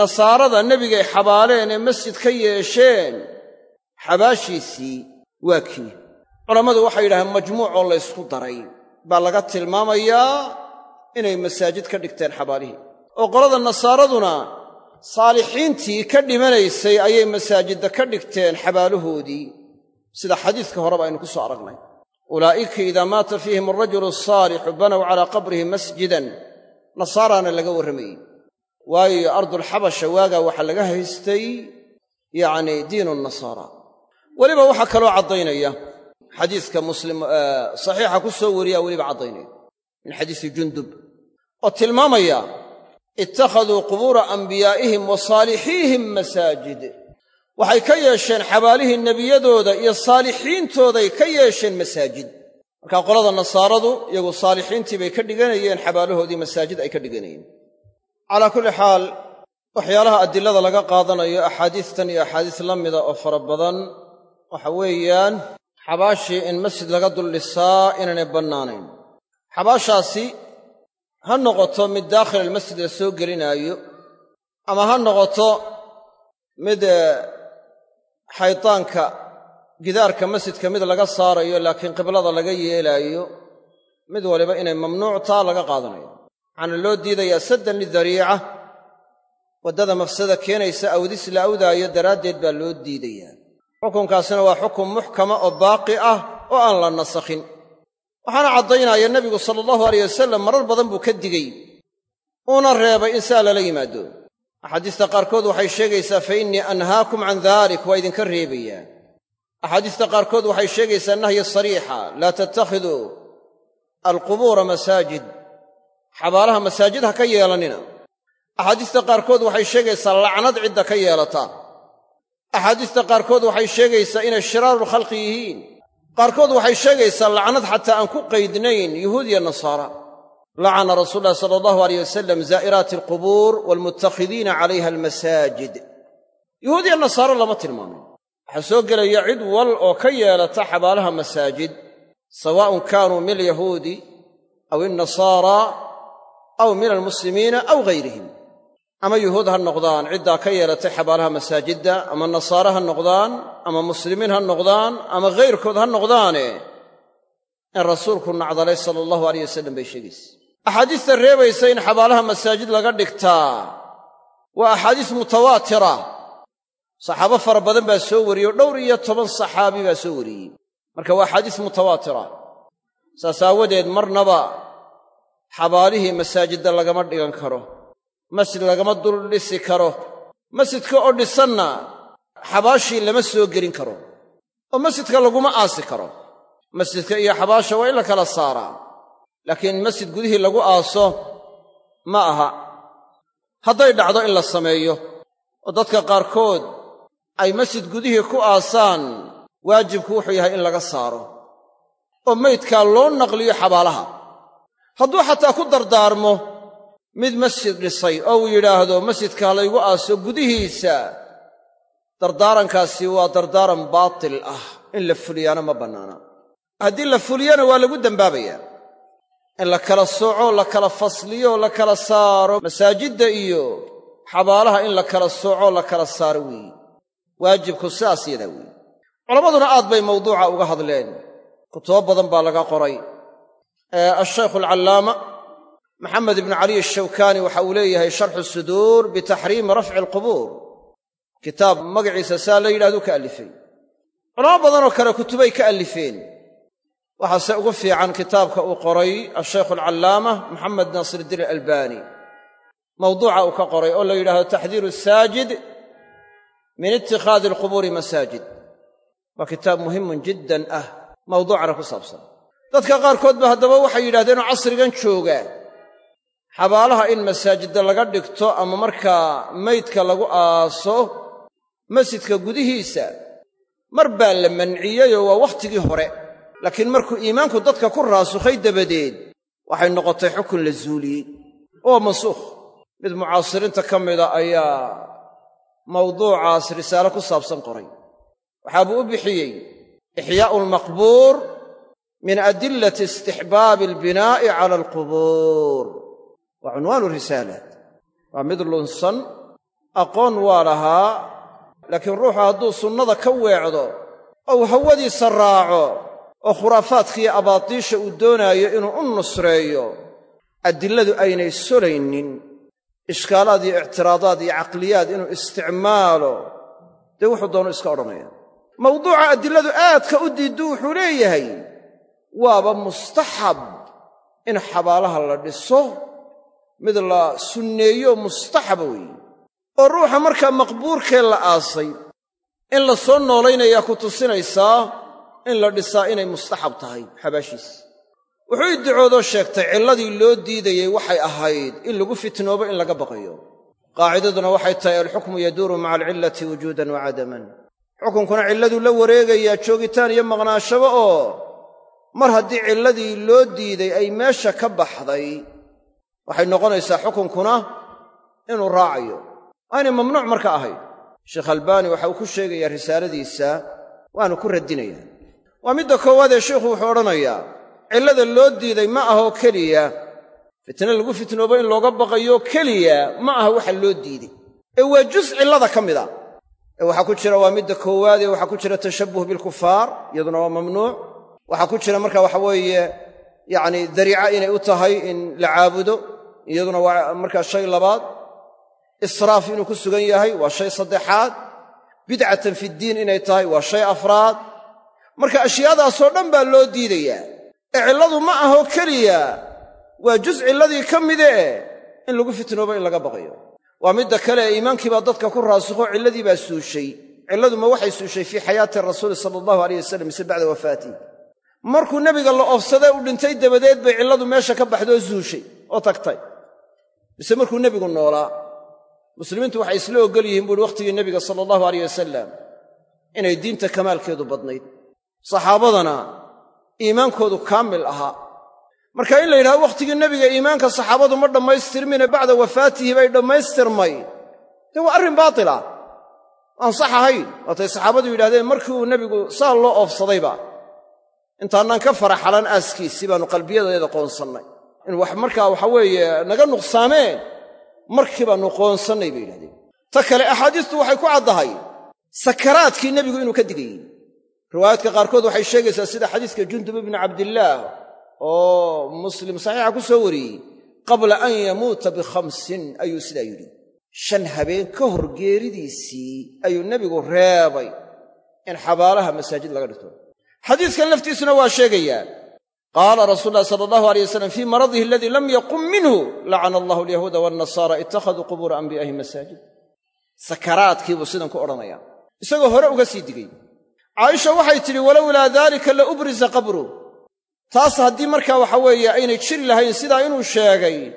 Nasaarada nebigay xabaaleen ee masjid ka yeesheen. Xabaashiisii waa kii. Culammadu waxay yidhahdeen majmuucoo laysku daray baa laga tilmaamayaa inay masaajid ka dhigteen xabaalihii. Oo qolada nasaaraduna saalixiintii ka dhimanaysay ayay masaajidda ka dhigteen xabaalahoodii sida xadiiska horeba aynu ku soo aragnay. Ulaa'ika idaa maata fiihim alrajulu asaalixu banow calaa qabrihi masjidan nasaaraana laga warramayey waayo ardulxabasha waagaa waxaa laga haystay yacnii diinu nasaara. Weliba waxaa kaloo caddaynaya. Xadiiska muslim saxiixa ku soo wariyaa weliba caddaynaya. Min xadiisi jundub. Oo tilmaamaya ittakhaduu qubuura anbiyaa'ihim wa saalixiihim masaajid. Waxay ka yeesheen xabaalihii nebiyadooda iyo saalixiintooday ka yeesheen masaajid markaa qolada nasaaradu iyagu saalixiintii bay ka dhiganayeen xabaalahoodii masaajid ay ka dhiganayeen. Calaa kulli xaal waxyaalaha adilada laga qaadanayo axaadiistan iyo axaadiis la mida oo fara badan waxa weeyaan xabaashii in masjid laga duldhisaa inaanay bannaanayn. Xabaashaasi ha noqoto mid daakhil almasjid la soo gelinaayo ama ha noqoto mid xaydaanka gidaarka masjidka mid laga saarayo laakiin qiblada laga yeelaayo mid waliba inay mamnuuc taa laga qaadanayo. Waxaana loo diidayaa saddan lidariica waddada mafsada keenaysa awdis la awdaayo daraaddeed baa loo diidayaa. Xukunkaasina waa xukun muxkama oo baaqi ah oo aan la nasakhin. Waxaana caddaynaya nebigu sala allahu alayh wasalam marar badan buu ka digey uuna reebay in saa lala yimaado. Axaadiista qaarkood waxay sheegaysaa fa innii anhaakum can dalik waa idinka reebayaa axaadiista qaarkood waxay sheegaysaa nahyi sariixa laa tattakhiduu alqubuura masaajid xabaalaha masaajid ha ka yeelannina axaadiista qaarkood waxay sheegaysaa lacnad cidda ka yeelata. Axaadiista qaarkood waxay sheegaysaa inay shiraarulkhalqi yihiin. Qaarkood waxay sheegaysaa lacnad xataa aan ku qaydnayn yuhuud iyo nasaara. Lacana rasuul ulahi sala allahu aleyh wasalam zaa'iraati alqubuur waalmuttakhidiina calayha almasaajid. Yuhuud iyo nasaaro waxaa soo gelaya cid wal oo ka yeelata xabaalaha masaajid sawaa'un kaanuu min alyahuudi aw alnasaara aw min almuslimiina aw ghayrihim ama yuhuud ha noqdaan ciddaa ka yeelatay xabaalaha masaajidda ama nasaare ha noqdaan ama muslimiin ha noqdaan ama ghayrkood ha noqdaane in rasuulku nacdalay sala allahu aleyh wasalam bay sheegaysa axaadiista reebaysa in xabaalaha masaajid laga dhigtaa waa axaadiis mutawaatira saxaabo fara badan baa soo wariyey oo dhowr iyo toban saxaabi baa soo wariyey. Marka waa axaadiis mutawaatira saas aawadeed marnaba xabaalihii masaajidda lagama dhigan karo masjid lagama dul dhisi karo masjidka oo dhisanna xabaashii lama soo gelin karo oo masjidka laguma aasi karo. Masjidka iyo xabaasha waa in la kala saaraa laakiin masjid gudihii lagu aaso ma aha. Hadday dhacdo in la sameeyo oo dadka qaarkood ay masjid gudihii ku aasaan waajibku wuxuu yahay in laga saaro oo maydkaa loo naqliyo xabaalaha. Hadduu xataa ku dardaarmo mid masjid dhisay oo uu yidhaahdo masjidka laygu aaso gudihiisa. Dardaarankaasi waa dardaaran baatil ah in la fuliyaana ma bannaana. Haddii la fuliyana waa lagu dembaabayaa in la kala sooco la kala fasliyo la kala saaro masaajidda iyo xabaalaha in la kala sooco la kala saaro weeye waajibku sidaas yadaa weeye culammaduna aad bay mawduuca uga hadleen. Kutubo badan baa laga qoray. Ashaykhu alcallaama maxamed ibnu caliy ashawkaani waxa uu leeyahay sharxu suduur bitaxriimi rafci alqubuur. Kitaab magaciisa saa la yidhahdu ka allifay culamo badanoo kale kutubay ka allifeen waxaase ugu fiican kitaabka uu qoray ashaykhu alcallaama maxamed naasirdiin alalbani. Mawduuca uu ka qoray oo la yidhahdo taxdiiru saajid min itikhaadi alqubuuri masaajid. Waa kitaab muhimun jiddan ah mawduucana ku saabsan. Dadka qaarkood ba haddaba waxay yidhahdeenoo casrigan jooga. Xabaalaha in masaajidda laga dhigto ama markaa maydka lagu aaso masjidka gudihiisa mar baa la manciyeyoo waa wakhtigii hore. Laakiin markuu iimaanku dadka ku raasukhay dabadeed waxay noqotay xukun la zuuliyey. Oo mansuukh mid mucaasiriinta ka mida ayaa mawduucaas risaale ku saabsan qoray. Waxaabuu u bixiyey ixyaa'u almaqbuur min adillati istixbaabi albinaa'i cala alqubuur. Waa cunwaanu risaala. Waa mid lunsan aqoon waa lahaa laakiin ruuxu hadduu sunnada ka weecdo ou hawadiisa raaco oo khuraafaadkiiyo abaatiisha uu doonaayo inuu u nusreeyo adilladu aynay solaynin ishkaalaad iyo ictiraadaad iyo caqliyaad inuu isticmaalo dee wuxuu doono iska odhanaya. Mawduuca adiladu aadka u diiddu wuxuu leeyahay waaba mustaxab in xabaalaha la dhiso mid la sunneeyo mustaxaba weeye. Oo ruuxa markaa maqbuurkee la aasay in la soo noolaynayaa ku tusinaysaa in la dhisaa inay mustaxab tahay xabaashiis wuxuu iddicoodoo sheegtay cilladii loo diidayey waxay ahayd in lagu fitnoobo in laga baqayo. Qaacidaduna waxay tahay alxukmu yaduuru maca alcillati wujuudan wa cadaman xukunkuna cilladuu la wareegayaa joogitaan iyo maqnaashaba oo mar haddii cilladii loo diiday ay meesha ka baxday waxay noqonaysaa xukunkuna inuu raacayo. Aanay mamnuuc marka ahayd sheekh albaani waxa uu ku sheegayaa risaaladiisa waanu ku radinayaa waa midda koowaadee sheikhu wuxuu odhanayaa cillada loo diiday ma ahoo keliya. Fitne lagu fitnoobo in looga baqayo keliya ma aha waxa loo diiday. Ee waa jus cillada ka mid a ee waxaa ku jira waa midda koowaadee waxaa ku jira tashabbuh bilkufaar iyaduna waa mamnuuc. Waxaa ku jira marka waxa weeye yacni dariica inay u tahay in la caabudo iyaduna waa markaa shay labaad. Israaf inuu ku sugan yahay waa shay saddexaad. Bidcatan fiddiin inay tahay waa shay afraad. Marka ashyaadaasoo dhan baa loo diidayaa ee cilladu ma ahoo keliya waa jus cilladii ka mide in lagu fitnoobo in laga baqayo. Waa midda kale ee iimaankii baa dadka ku raasukho cilladii baa suushay. Cilladuma waxay suushay fii xayaati rasuuli sala allahu alayh wasalam mise bacda wafaatih markuu nebiga la oofsadee u dhintay dabadeed bay cilladu meesha ka baxdoo zuushay oo tagtay. Mise markuu nebigu noolaa muslimiintu waxay isla oggol yihiin buuhi wakhtigii nebiga sala allahu alayh wasalam inay diinta kamaalkeedu badnayd. Saxaabadana iimaankoodu kaamil ahaa. Marka in la yidhahdo wakhtigii nebiga iimaanka saxaabadu ma dhammaystirmine bacda wafaatihi bay dhammaystirmay. Dee waa arrin baatila aan sax ahayn. Waatay saxaabadu yidhahdeen markii uu nebigu saa loo oofsadayba intaanaan ka faraxalan aaskiisii baannu qalbiyadeeda qoonsannay. In wax markaa waxa weeye naga nuqsaameen markii baannu qoonsannay bay yidhahdeen ta kale axaadiistu waxay ku caddahay sakaraadkii nebigu inuu ka digayey riwaayaadka qaarkood waxay sheegaysaa sida xadiiska jundub ibni cabdillaah oo muslim saxiixa ku soo wariyey qabla an yamuuta bikhamsin ayuu sidaa yidhi shan habeen ka hor geeridiisii ayuu nebigu reebay in xabaalaha masaajid laga dhigto. Xadiiskan laftiisuna waa sheegayaa qaala rasuulu ulahi sala allahu alay wasalam fii maradihi aladii lam yaqum minhu lacana allahu alyahuuda waannasaara ittakhaduu qubuura anbiyaa'ihim masaajid. Sakaraadkiibuu sidan ku odhanaya isagoo hore uga sii digay caaisha waxay tidhi walowlaa daalika la ubrisa qabru. Taas haddii markaa waxa weeye aynay jiri lahayn sidaa inuu sheegay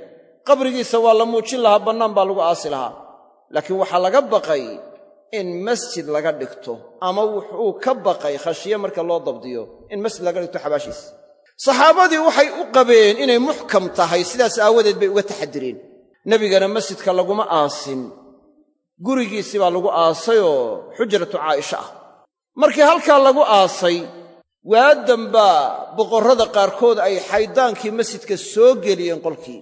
qabrigiisa waa la muujin lahaa bannaan baa lagu aasi lahaa. Laakiin waxaa laga baqay in masjid laga dhigto ama wuxuu ka baqay khashiye marka loo dabdiyo in masjid laga dhigto xabaashiisa saxaabadii waxay u qabeen inay muxkam tahay sidaas aawadeed bay uga taxadireen nebigana masjidka laguma aasin. Gurigiisii baa lagu aasayoo xujratu caaisha ah markii halkaa lagu aasay waadan baa boqorrada qaarkood ay xaydaankii masjidka soo geliyeen qolkii.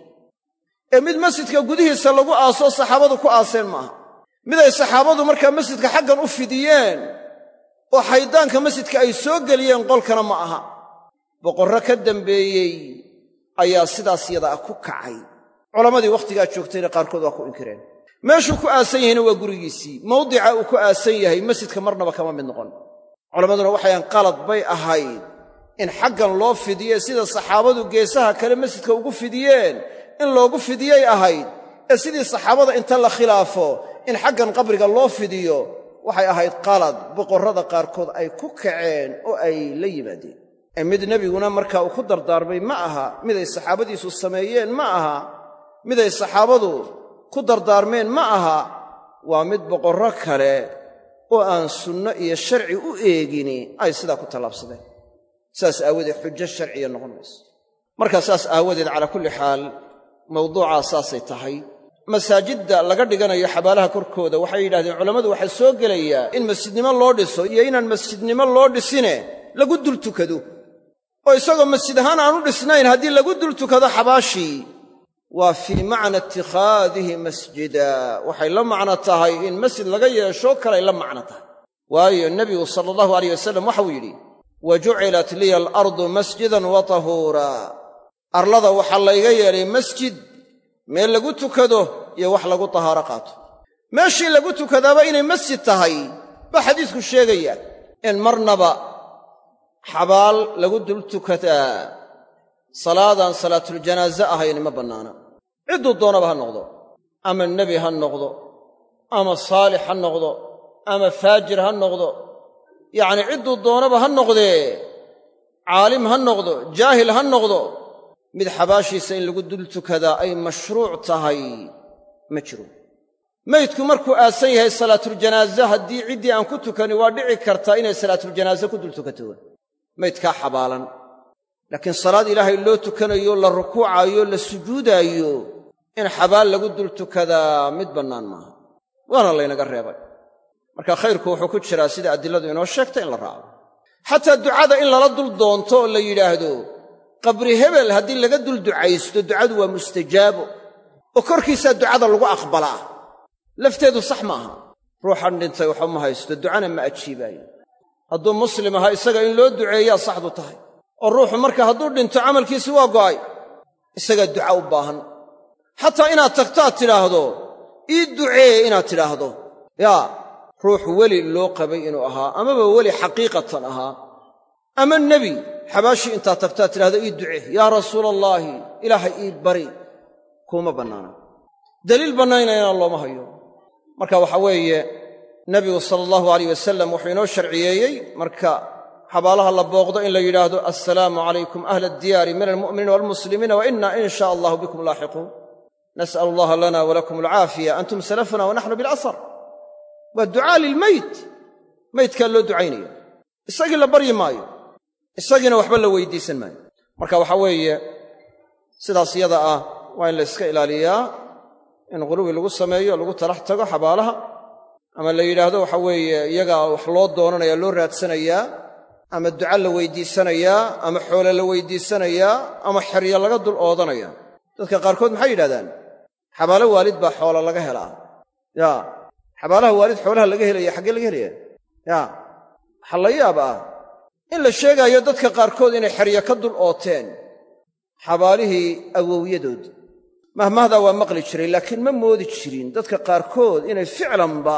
Ee mid masjidka gudihiisa lagu aasoo saxaabadu ku aaseen maaha. Mid ay saxaabadu markaa masjidka xaggan u fidiyeen oo xaydaanka masjidka ay soo geliyeen qolkana ma aha. Boqorro ka dambeeyey ayaa sidaas yadaa ku kacay. Culammadii wakhtigaa joogtayna qaarkood waa ku inkireen. Meeshuu ku aasan yahayna waa gurigiisii. Mawdica uu ku aasan yahay masjidka marnaba kama mid noqon culammaduna waxayan qalad bay ahayd in xaggan loo fidiye sida saxaabadu geesaha kale masjidka ugu fidiyeen in loogu fidiyey ahayd ee sidii saxaabada inta la khilaafo in xaggan qabriga loo fidiyo waxay ahayd qalad boqorrada qaarkood ay ku kaceen oo ay la yimaadeen. Ee mid nebiguna markaa uu ku dardaarmay ma aha miday saxaabadiisu sameeyeen ma aha. Miday saxaabadu ku dardaarmeen ma aha. Waa mid boqorro kale oo aan sunno iyo sharci u eegini ay sidaa ku tallaabsadeen. Saas aawadeed xujo sharciya noqon mayso. Markaa saas aawadeed calaa kulli xaal mawduucaa saasay tahay. Masaajidda laga dhiganayo xabaalaha korkooda waxay yidhahdeen culammadu waxaa soo gelayaa in masjidnimo loo dhiso iyo inaan masjidnimo loo dhisine lagu dul tukado. Oo isagoo masjid ahaan aanu dhisnayn haddii lagu dul tukado xabaashii waa fii macna itikhaadihi masjida. Waxay la macno tahay in masjid laga yeesho kalay la macno tahay. Waayo nebigu sala allahu alayh wasalam waxau yidhi wa jucilat liya alardu masjidan wa tahuura. Arlada waxaa layga yeelay masjid meel lagu tukado iyo wax lagu tahaaro qaato. Meeshii lagu tukadaaba inay masjid tahay baa xadiisku sheegaya in marnaba xabaal lagu dul salaadaan salaatuljanaaze ahayn ma bannaana. Cidduu doonaba ha noqdo ama nebi ha noqdo ama saalix ha noqdo ama faajir ha noqdo. Yacnii cidduu doonaba ha noqdee caalim ha noqdo jaahil ha noqdo. Mid xabaashiisa in lagu dul tukadaa ay mashruuc tahay ma jiro. Maydku markuu aasan yahay salaatuljanaaze haddii ciddii aan ku tukani waa dhici kartaa inay salaatuljanaaze ku dul tukato. Maydkaa xabaalan laakiin salaad ilaahay loo tukanayo la rukuucaayo la sujuudaayo in xabaal lagu dul tukadaa mid bannaan maaha. Waana laynaga reebay. Marka khayrku wuxuu ku jiraa sida adiladu inoo sheegtay in la raaco. Xataa ducada in lala dul doonto oo la yidhaahdo qabri hebel haddii laga dul ducaysto ducadu waa mustajaabo. Oo korkiisaa ducada lagu aqbalaa. Lafteedu sax maaha ruuxan dhintay waxba ma haysto ducana ma ajiibaayo. Hadduu muslim ahaa isaga in loo duceeyaa saxdu tahay oo ruuxu marka hadduu dhinto camalkiisi waa go'ay. Isagaa duca u baahan. Xataa inaad tagto aad tidhaahdo ii ducee inaad tidhaahdo. Yaa ruux weli loo qabay inuu ahaa amaba weli xaqiiqatan ahaa. Ama nebi xabaashii intaad tagto aad tidhahdo ii ducee. Yaa rasuula allaahi ilaahay ii bari. Kuuma bannaana. Daliil bannaynayna looma hayo. Marka waxaa weeye nebigu sala allahu alayh wasalam wuxuu inoo sharciyeeyey marka xabaalaha la booqdo in la yidhaahdo assalaamu calaykum ahla addiyaari min almu'miniina waalmuslimiina wa inna in shaa allahu bikum laaxiquun. Nas'alu allaha lana walakum alcaafiya antum salafuna wa naxnu bilasar. Waa ducaa lilmeyt. Meydkaa loo ducaynaya isagii la baryi maayo. Isagiina waxba la weydiisan maayo. Marka waxaa weeye sidaas yada ah waa in la yska ilaaliyaa in quluwi lagu sameeyo lagu talax tago xabaalaha ama la yidhaahdo waxa weeye iyagaa wax loo doonanaya loo raadsanayaa ama duca la weydiisanayaa ama xoole la weydiisanayaa ama xeryo laga dul oodanaya dadka qaarkood maxay yidhahdaan? Xabaalo waalid baa xoola laga helaa. Yaa xabaalaha waalid xoolaha laga helaya xaggee laga helaya yaa waxaa la yaab ah. In la sheegaayo dadka qaarkood inay xeryo ka dul ooteen. Xabaalihii awowyadood. Mahmahdaa waa maqli jiray laakiin ma moodi jirin dadka qaarkood inay ficlanba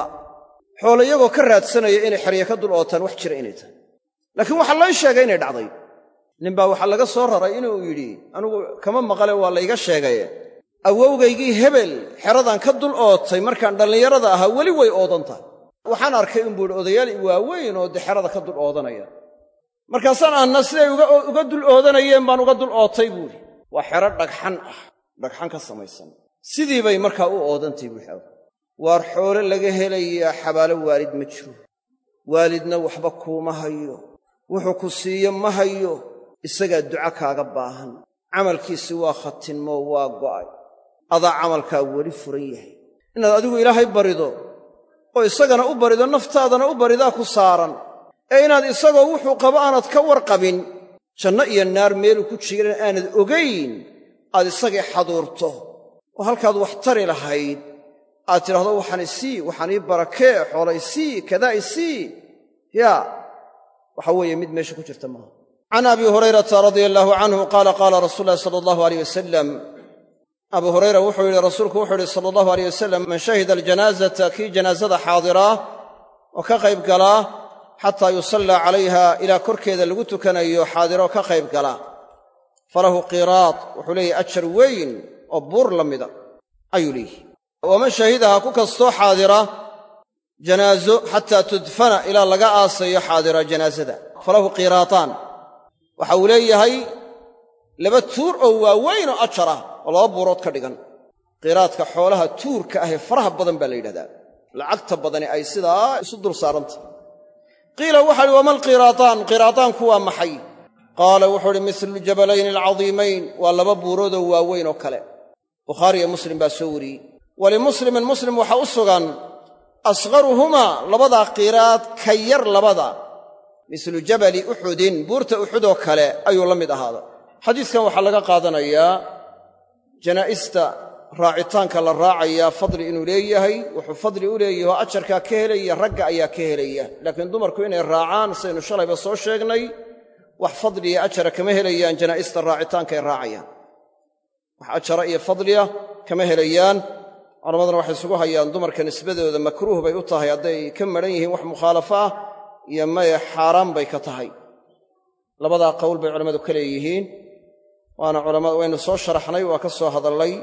xoolo iyagoo ka raadsanaya inay xerye ka dul ootaan wax jira inay tahay laakiin waxaa loo sheegay inay dhacday. Ninbaa waxaa laga soo raray inuu yidhi anigu kama maqale waa layga sheegaye. Awowgaygii hebel xeradan ka dul ootay markaan dhallinyarada ahaa weli way oodan tahay. Waxaan arkay inbuu idhi odayaal waaweyn oo de xerada ka dul oodanaya. Markaasaan ahna siday uga dul oodanayeen baan uga dul ootay buuhi waa xero dhagxan ah dhagxan ka samaysan. Sidii bay markaa u oodantay buu xero waar xoole laga helayaa xabaalo waalid ma jiro. Waalidna waxba kuuma hayo wuxuu ku siiyo ma hayo isagaa duco kaaga baahan. Camalkiisi waa khatinmoo waa go'ay. Adaa camalkaa weli furan yahay. Inaad adigu ilaahay barido oo isagana u barido naftaadana u baridaa ku saaran. Ee inaad isagoo wuxuu qabo aanad ka warqabin. Janno iyo naar meeluu ku jiran aanad ogayn aad isagii xaduurto. Oo halkaad wax tari lahayd. Aad tidhahdo waxaan isii waxaan ii barakee xoola isii kadaa isii yaa waxa weeye mid meesha ku jirta maaha. Can abi hurayrata radia allaahu canhu qaala qaala rasuul ulahi sala allahu aleyh wasalam abu hurayra wuxuu yidhi rasuulku wuxuu yidhi sala allahu aleyh wasalam man shahida aljanaazata kii janaasada xaadiraa oo ka qayb galaa xataa yusallaa calayha ilaa korkeeda lagu tukanayo xaadiroo ka qayb gala. Falahu qiraad wuxuu leeyahy ajar weyn oo buur la mida ayuu leeyihi waman shahidaha ku kastoo xaadira janaazo xataa tudfana ilaa laga aasayo xaadira janaasada falahu qiraataan. Waxa uu leeyahay laba tuur oo waaweyn oo ajar ah oo laba buurood ka dhigan. Qiraadka xoolaha tuurka ah ee faraha badan baa la yidhahdaa. Lacagta badani ay sidaa isu dul saarantah qiila waxa uhi wama alqiraataan qiraataanku waa maxay? Qaala wuxuu uhi mislu jabalayni alcadiimayn. Waa laba buuroodoo waaweyn oo kale. Bukhaariyo muslim baa soo wariyey. Walimuslimin muslim waxaa u sugan asqaruhumaa labadaa qiraad ka yar labada. Mislu jabali uxudin buurta uxudoo kale ayuu la mid ahaada. Xadiiskan waxaa laga qaadanayaa janaa'ista raacitaanka la raacayaa fadli inuu leeyahay wuxuu fadli u leeyahi oo ajarkaa ka helaya ragga ayaa ka helaya. Laakiin dumarku inay raacaan saynu shalayba soo sheegnay wax fadliya ajara kama helayaan janaa'ista raacitaankaay raacayaan. Wax ajara iyo fadliya kama helayaan culammaduna waxay isugu hayaan dumarka nisbadooda makruuh bay u tahay hadday ka madhan yihiin wax mukhaalafo ah iyo maye xaaraan bay ka tahay. Labadaa qowl bay culammadu ka leeyihiin waana culamada waynu soo sharaxnay waa ka soo hadallay.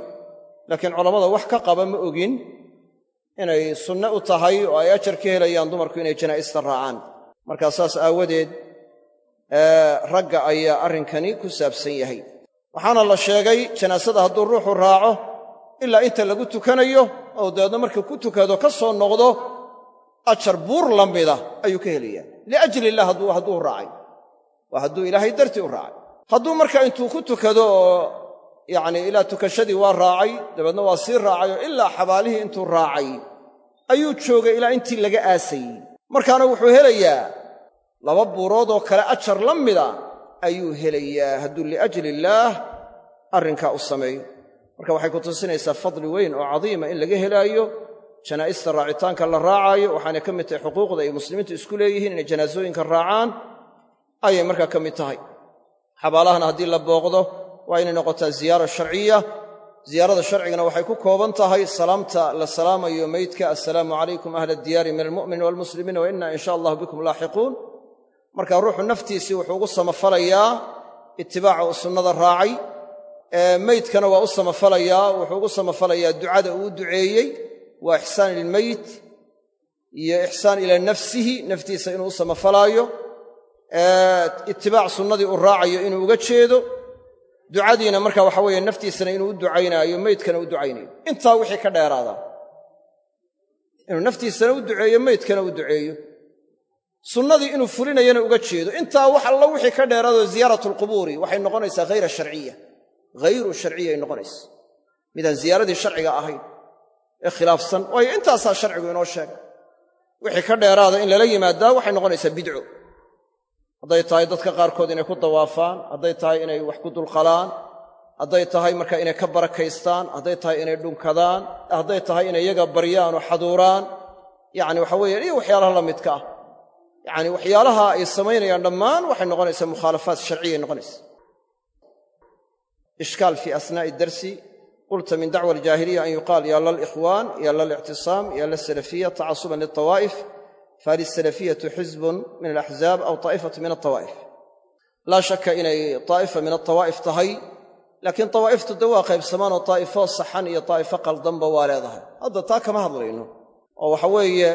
Laakiin culammada wax ka qaba ma ogin inay sunne u tahay oo ay ajar ka helayaan dumarku inay janaa'ista raacaan. Markaa saas aawadeed ragga ayaa arrinkani ku saabsan yahay. Waxaana la sheegay janaasada hadduu ruuxu raaco ilaa inta lagu tukanayo oo dabeedna markuu ku tukado ka soo noqdo ajar buur la mida ayuu ka helayaa. Liajli illah hadduu raacay. Waa hadduu ilaahay dartii u raacay. Hadduu marka intuu ku tukado oo yacnii ilaa tukashadii waa raacay dabeedna waa sii raacay oo ilaa xabaalihii intuu raacay ayuu joogay ilaa intii laga aasayey markaana wuxuu helayaa laba buurood oo kale ajar la mida ayuu helayaa hadduu liajli illaah arrinkaa u sameeyo marka waxay ku tusinaysaa fadli weyn oo cadiima in laga helaayo janaa'ista raacitaanka la raacaayo waxaanay ka mid tahay xuquuqda ay muslimiintu isku leeyihiin inay janaasooyinka raacaan ayay markaa ka mid tahay. Xabaalahana haddii la booqdo waa inay noqotaa ziyaara sharciya. Ziyaarada sharcigana waxay ku kooban tahay salaamta la salaamayo meydka assalaamu calaykum ahla diyaari min almu'miniin waalmuslimiin wa inna in sha allahu bikum laaxiquun. Marka ruuxu naftiisii wuxuu ugu samafalayaa itibaaca uu sunnada raacay meydkana waa u samafalayaa wuxuu ugu samafalayaa ducada uu duceeyey waa ixsaan ilmeyt iyo ixsaan ilaa nafsihi naftiisa inuu u samafalaayo. Itibaac sunnadii uu raacayo inuu uga jeedo. Ducadiina marka waxa weeye naftiisana inuu u ducaynaayo meydkana u ducaynayo. Intaa wixii ka dheeraadaa inuu naftiisana u duceeyo meydkana u duceeyo. Sunnadii inuu fulinayana uga jeedo. Intaa wax allo wixii ka dheeraadoo ziyaaratu alqubuuri waxay noqonaysaa hayra sharciya hayru sharciya ay noqonaysa. Midaan ziyaaradii sharciga ahayn ee khilaafsan waayo intaasaa sharcigu inoo sheegay wixii ka dheeraada in lala yimaadaa waxay noqonaysaa bidco. Hadday tahay dadka qaarkood inay ku dawaafaan hadday tahay inay wax ku dulqalaan hadday tahay marka inay ka barakaystaan hadday tahay inay dhunkadaan hadday tahay inay iyaga baryaan oo xaduuraan. Yacni waxa weeyaan iyo waxyaalaha la midka ah. Yacni waxyaalaha ay samaynayaan dhammaan waxay noqonaysaa mukhaalafaat sharciyay noqonaysa ishkaal fii asnaa'i darsi qulta min dacwa aljaahiliya an yuqaal ya lalikhwaan ya lalictisaam ya lasalafiya tacasuban liltawaa'if fahal isalafiyatu xizbun min alaxzaab aw taa'ifatu min altawaa'if laa shakka inay taa'ifa min altawaa'if tahay laakiin tawaa'iftu de waa qaybsamaanoo taa'ifo saxan iyo taa'ifo qaldanba waa leedahay. Hadda taa kama hadlayno. Oo waxa weeye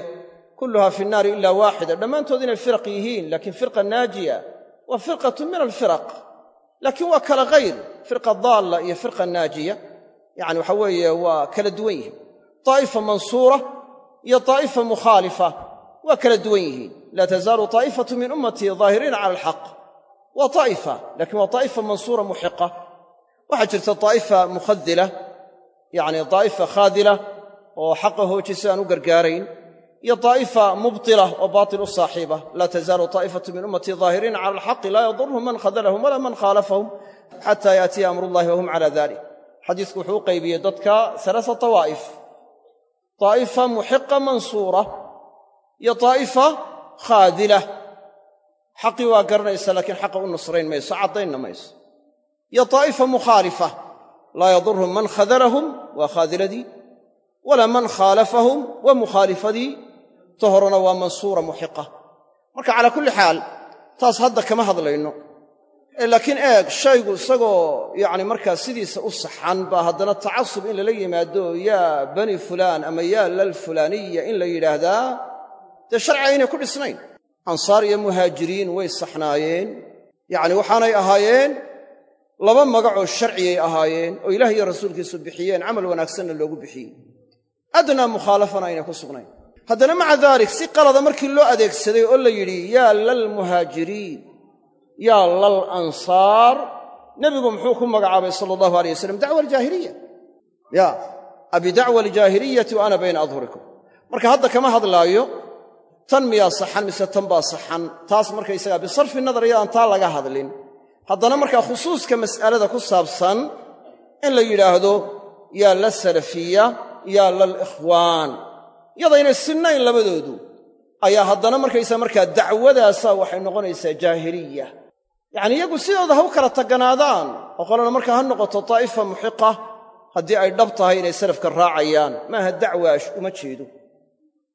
kulluha fi nnaari ilaa waaxida. Dhammaantood inay firaq yihiin laakiin firqa naajiya waa firqatu min alfiraq laakiin waa kala hayr firqa daalla iyo firqa naajiya. Yacni waxa weeye waa kala duwan yihiin. Taa'ifa mansuura iyo taa'ifa mukhaalifa waa kala duwan yihiin. Laa tazaalu taa'ifatu min ummatii daahiriina cala alxaq. Waa taa'ifa lakiin waa taa'ifa mansuura muxiqa. Waxaa jirta taa'ifa mukhadila yacni daa'ifa khaadila oo xaqa hoojisa aan u gargaarayn iyo daa'ifa mubtila oo baatil u saaxiiba. Laa tazaalu taa'ifatu min ummatii daahiriina cala alxaqi laa yadurhum man khadalahum walaa man khaalafahum xataa yaatiya amrullahi wahum cala dalik xadiisku wuxuu u qaybiyey dadka alaasa tawaa'if. Daa'ifa muxiqa mansuura iyo daa'ifa khaadila. Xaqii waa garanaysa laakiin xaqa u nusrayn mayso caddaynna mayso. Iyo daa'ifa mukhaalifa laa yadurhum man khadalahum waa khaadiladii walaa man khaalafahum waa mukhaalifadii ta horena waa mansuura muxiqa. Marka calaa kulli xaal taas hadda kama hadlayno. Laakiin eeg shaygu isagoo yacni markaa sidiisa u saxan baa haddana tacasub in lala yimaado yaa bani fulaan ama yaa lal fulaaniya in la yidhaahdaa dee sharci aynay ku dhisnayn. Ansaar iyo muhaajiriin way saxnaayeen. Yacni waxaanay ahaayeen laba magacoo sharciyay ahaayeen oo ilaah iyo rasuulkiisu bixiyeen camal wanaagsanna loogu bixiyey adnaa mukhaalafana aynay ku sugnayn haddana maca daalik si qalada markii loo adeegsaday oo la yidhi yaa lalmuhaajiriin yaa lal ansaar nebigu muxuu ku magacaabay sala allahu alay wasalam dacwa aljaahiliya. Ya abidacwa aljaahiliyati wa ana bayna adhurikum. Marka hadda kama hadlaayo tan miyaa saxan mise tan baa saxan taas markaysagaa bisarfi nadar iyadaan taa laga hadlin. Haddana markaa khusuuska mas'alada ku saabsan in la yidhaahdo yaa la salafiya yaa lalikhwaan yadaynay sinnayn labadoodu. Ayaa haddana markaysaa markaa dacwadaasaa waxay noqonaysaa jaahiliya. Yacni iyagu sidooda ha u kala taganaadaan oo qolana markaa ha noqoto taa'ifa muxiqa haddii ay dhab tahay inay salafka raacayaan maaha dacwaash uma jeedo.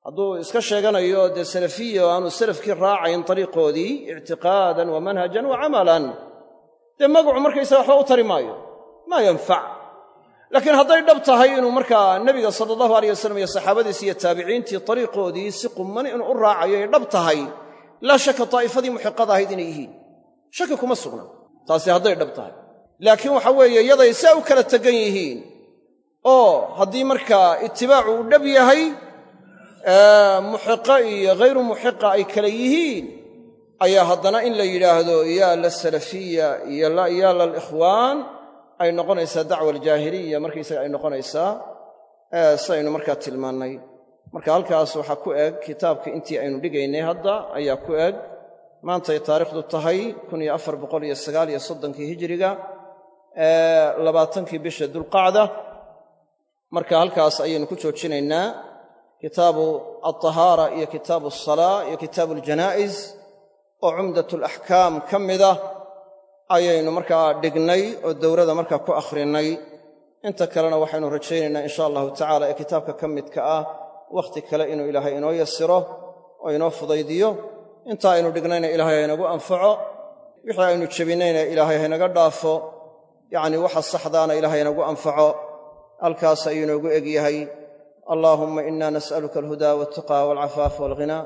Hadduu iska sheeganayo dee salafiya oo aanu salafkii raacayn ariiqoodii ictiqaadan wa manhajan wa camalan dee magacu markaysaga waxba u tari maayo. Maa yanfac laakiin hadday dhab tahay inuu markaa nebiga sala allahu aleyh wasalam iyo saxaabadiisi iyo taabiciintii ariiqoodii si qumman inuu u raacayo ay dhab tahay laa shaka taa'ifadii muxiqada ahayd inay yihiin. Shaki kuma sugna. Taasi hadday dhab tahay. Laakiin waxa weeye yaday saa u kala tegan yihiin. Oo haddii markaa itibaacu uu dhab yahay muxiqa iyo ghayru muxiqa ay kala yihiin ayaa haddana in la yidhaahdo yaa la salafiya iyo yaa lalikhwaan ay noqonaysaa dacwa aljaahiliya markaysaga ay noqonaysaa siaynu markaa tilmaannay. Marka halkaas waxaa ku eg kitaabka intii aynu dhigaynay hadda ayaa ku eg maantay taarikhdu tahay kii hijiriga labaatankii bisha dulqacda marka halkaas ayaynu ku joojinaynaa kitaabu altahaara iyo kitaabu alsalaa iyo kitaabu aljanaa'iz oo cumdat alaxkaam ka mida ayaynu markaa dhignay oo dowrada markaa ku akhrinay. Inta kalena waxaynu rajaynaynaa insha allahu tacala ee kitaabka ka midka ah wakhti kale inuu ilaahay inoo yasiro oo inoo fudaydiyo. Intaa aynu dhignayna ilaahay haynagu anfaco wixii aynu jebinayna ilaahay haynaga dhaafo. Yacnii waxa saxdaana ilaahay haynagu anfaco. Halkaas ayuu inoogu egyahay allaahumma ina nas'aluka alhudaa waltuqa walcafaafa walghinaa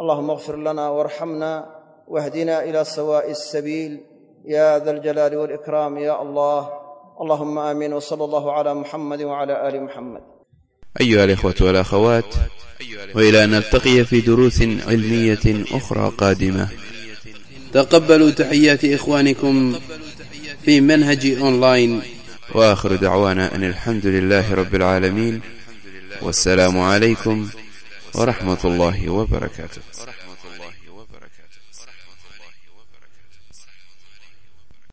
allahuma akfir lana waarxamna wahdina ila sawaa'i asabiil يا ذا الجلال والإكرام يا الله اللهم آمين وصلى الله على محمد وعلى آل محمد أيها الإخوة والأخوات وإلى أن نلتقي في دروس علمية أخرى قادمة تقبلوا تحيات إخوانكم في منهج أونلاين وآخر دعوانا أن الحمد لله رب العالمين والسلام عليكم ورحمة الله وبركاته